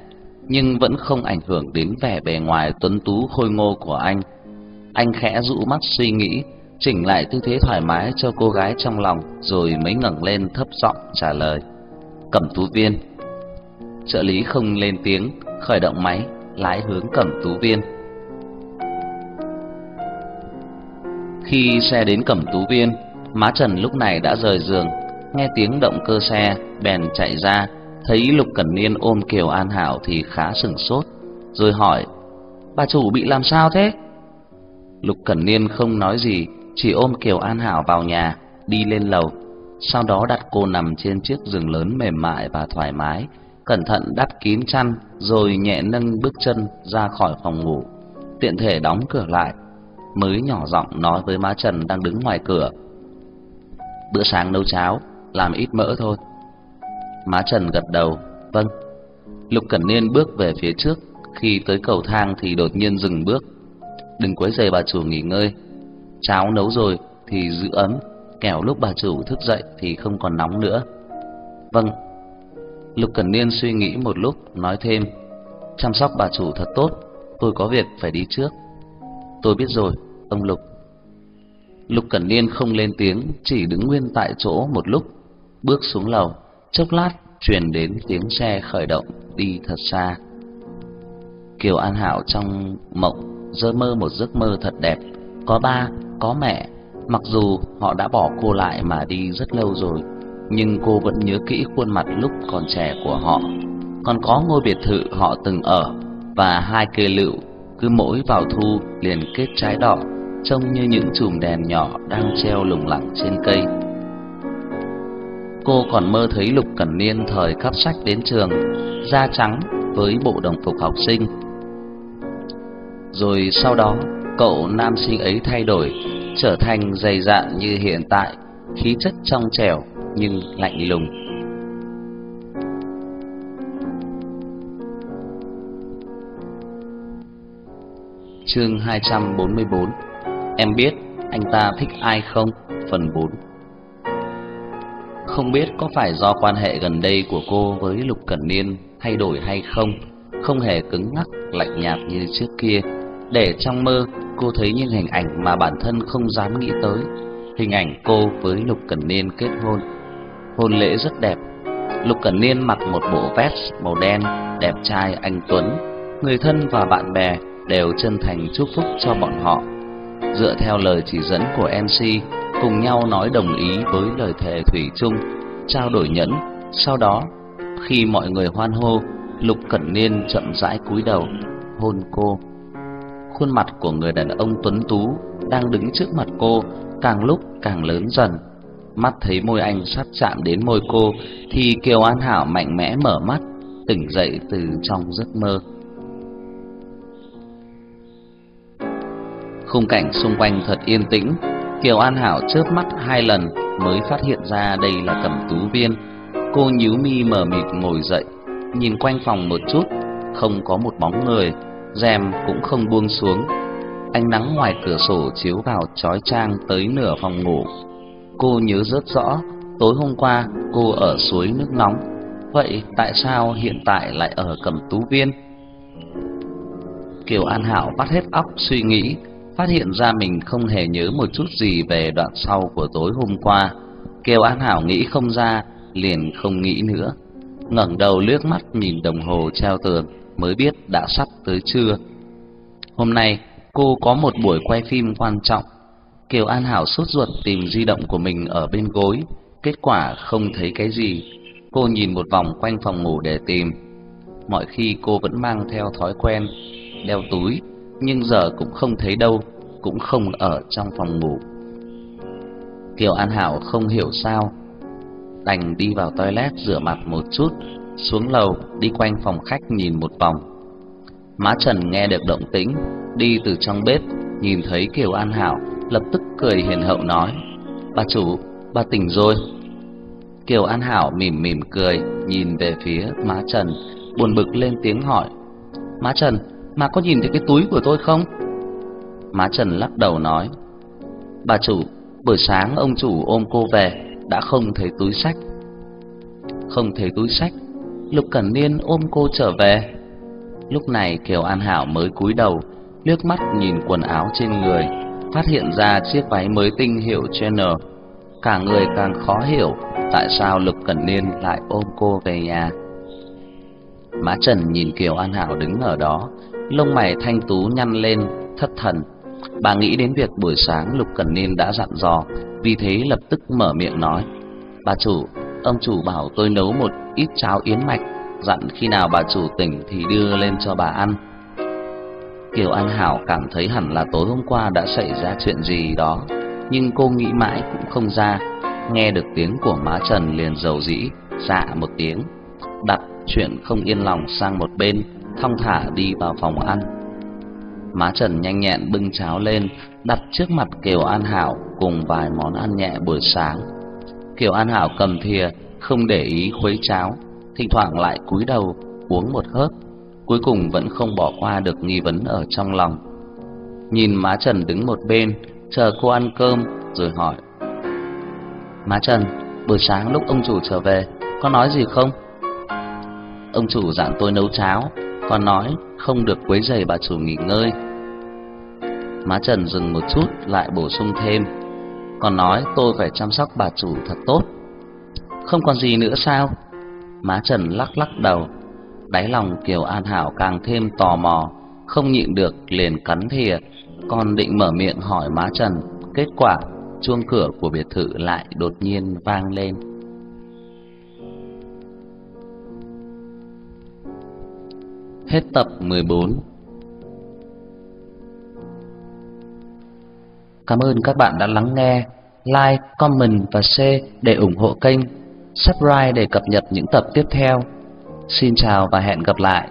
nhưng vẫn không ảnh hưởng đến vẻ bề ngoài tuấn tú khôi ngô của anh. Anh khẽ dụ mắt suy nghĩ, chỉnh lại tư thế thoải mái cho cô gái trong lòng, rồi mới ngẩng lên thấp giọng trả lời. Cẩm Tú Viên. Trợ lý không lên tiếng, khởi động máy, lái hướng Cẩm Tú Viên. Khi xe đến Cẩm Tú Viên, má Trần lúc này đã rời giường, nghe tiếng động cơ xe, bèn chạy ra, thấy Lục Cẩn Niên ôm Kiều An Hảo thì khá sừng sốt, rồi hỏi: "Bà chủ bị làm sao thế?" Lục Cẩn Niên không nói gì, chỉ ôm Kiều An Hảo vào nhà, đi lên lầu, sau đó đặt cô nằm trên chiếc giường lớn mềm mại và thoải mái, cẩn thận đắp kín chăn, rồi nhẹ nâng bước chân ra khỏi phòng ngủ, tiện thể đóng cửa lại, mới nhỏ giọng nói với má Trần đang đứng ngoài cửa. Bữa sáng nấu cháo, làm ít mỡ thôi. Má Trần gật đầu, vâng. Lục Cẩn Niên bước về phía trước, khi tới cầu thang thì đột nhiên dừng bước. Đừng quấy rầy bà chủ nghỉ ngơi, Cháo nấu rồi thì giữ ấm, kẻo lúc bà chủ thức dậy thì không còn nóng nữa. Vâng. Lục Cẩn Niên suy nghĩ một lúc, nói thêm, chăm sóc bà chủ thật tốt, tôi có việc phải đi trước. Tôi biết rồi, ông Lục. Lục Cẩn Niên không lên tiếng, chỉ đứng nguyên tại chỗ một lúc, bước xuống lầu, chốc lát truyền đến tiếng xe khởi động đi thật xa. Kiều An Hạo trong mộng giơ mơ một giấc mơ thật đẹp, có ba có mẹ, mặc dù họ đã bỏ cô lại mà đi rất lâu rồi, nhưng cô vẫn nhớ kỹ khuôn mặt lúc còn trẻ của họ. Còn có ngôi biệt thự họ từng ở và hai cây lựu cứ mỗi vào thu liền kết trái đỏ, trông như những chùm đèn nhỏ đang treo lủng lẳng trên cây. Cô còn mơ thấy Lục Cẩn Niên thời cắp sách đến trường, da trắng với bộ đồng phục học sinh. Rồi sau đó cậu nam sinh ấy thay đổi, trở thành dày dạn như hiện tại, khí chất trong trẻo nhưng lạnh lùng. Chương 244 Em biết anh ta thích ai không? Phần 4 Không biết có phải do quan hệ gần đây của cô với Lục Cẩn Niên thay đổi hay không, không hề cứng ngắc lạnh nhạt như trước kia, để trong mơ cô thấy những hình ảnh mà bản thân không dám nghĩ tới. Hình ảnh cô với Lục Cẩn Niên kết hôn. Hôn lễ rất đẹp. Lục Cẩn Niên mặc một bộ vest màu đen, đẹp trai anh tuấn. Người thân và bạn bè đều chân thành chúc phúc cho bọn họ. Dựa theo lời chỉ dẫn của MC, cùng nhau nói đồng ý với lời thề thủy chung, trao đổi nhẫn. Sau đó, khi mọi người hoan hô, Lục Cẩn Niên chậm rãi cúi đầu hôn cô. Khuôn mặt của người đàn ông tuấn tú đang đứng trước mặt cô càng lúc càng lớn dần. Mắt thấy môi anh sắp chạm đến môi cô thì Kiều An Hảo mạnh mẽ mở mắt, tỉnh dậy từ trong giấc mơ. Khung cảnh xung quanh thật yên tĩnh, Kiều An Hảo chớp mắt hai lần mới phát hiện ra đây là Cẩm Tú Viên. Cô nhíu mi mờ mịt ngồi dậy, nhìn quanh phòng một chút, không có một bóng người, rèm cũng không buông xuống. Ánh nắng ngoài cửa sổ chiếu vào chói chang tới nửa phòng ngủ. Cô nhớ rất rõ, tối hôm qua cô ở suối nước nóng. Vậy tại sao hiện tại lại ở Cẩm Tú Viên? Kiều An Hảo bắt hết óc suy nghĩ, phát hiện ra mình không hề nhớ một chút gì về đoạn sau của tối hôm qua. Kiều An Hảo nghĩ không ra, liền không nghĩ nữa. ngẩng đầu liếc mắt nhìn đồng hồ treo tường, mới biết đã sắp tới trưa. Hôm nay cô có một buổi quay phim quan trọng. Kiều An Hảo sốt ruột tìm di động của mình ở bên gối, kết quả không thấy cái gì. Cô nhìn một vòng quanh phòng ngủ để tìm. Mọi khi cô vẫn mang theo thói quen đeo túi, nhưng giờ cũng không thấy đâu, cũng không ở trong phòng ngủ. Kiều An Hảo không hiểu sao, đành đi vào toilet rửa mặt một chút, xuống lầu đi quanh phòng khách nhìn một vòng. Má Trần nghe được động tĩnh, đi từ trong bếp, nhìn thấy Kiều An Hảo, lập tức cười hiền hậu nói: "Bà chủ, bà tỉnh rồi." Kiều An Hảo mỉm mỉm cười, nhìn về phía má Trần, buồn bực lên tiếng hỏi: "Má Trần, mà có nhìn thấy cái túi của tôi không?" Má Trần lắc đầu nói: "Bà chủ, buổi sáng ông chủ ôm cô về, đã không thấy túi sách." Không thấy túi sách, Lục Cẩn Niên ôm cô trở về. Lúc này Kiều An Hảo mới cúi đầu, liếc mắt nhìn quần áo trên người, phát hiện ra chiếc váy mới tinh hiệu Chanel. Cả người càng khó hiểu tại sao Lục Cẩn Niên lại ôm cô về nhà. Má Trần nhìn Kiều An Hảo đứng ở đó, lông mày thanh tú nhăn lên, thất thần. Bà nghĩ đến việc buổi sáng Lục Cẩn Niên đã dặn dò, vì thế lập tức mở miệng nói: "Bà chủ, ông chủ bảo tôi nấu một ít cháo yến mạch, dặn khi nào bà chủ tỉnh thì đưa lên cho bà ăn. Kiều An Hảo cảm thấy hẳn là tối hôm qua đã xảy ra chuyện gì đó, nhưng cô nghĩ mãi cũng không ra. Nghe được tiếng của má Trần liền dầu dĩ, dạ một tiếng, đặt chuyện không yên lòng sang một bên, thong thả đi vào phòng ăn. Má Trần nhanh nhẹn bưng cháo lên, đặt trước mặt Kiều An Hảo cùng vài món ăn nhẹ buổi sáng. Kiều An Hảo cầm thìa, không để ý khuấy cháo, thỉnh thoảng lại cúi đầu uống một hớp, cuối cùng vẫn không bỏ qua được nghi vấn ở trong lòng. Nhìn má Trần đứng một bên, chờ cô ăn cơm rồi hỏi: "Má Trần, buổi sáng lúc ông chủ trở về, có nói gì không?" Ông chủ dặn tôi nấu cháo, còn nói không được quấy rầy bà chủ nghỉ ngơi. Má Trần dừng một chút lại bổ sung thêm: "Còn nói tôi phải chăm sóc bà chủ thật tốt." Không còn gì nữa sao? Má Trần lắc lắc đầu. Đáy lòng Kiều An Hảo càng thêm tò mò, không nhịn được liền cắn thìa, còn định mở miệng hỏi má Trần, kết quả chuông cửa của biệt thự lại đột nhiên vang lên. Hết tập 14 Cảm ơn các bạn đã lắng nghe. Like, comment và share để ủng hộ kênh subscribe để cập nhật những tập tiếp theo. Xin chào và hẹn gặp lại.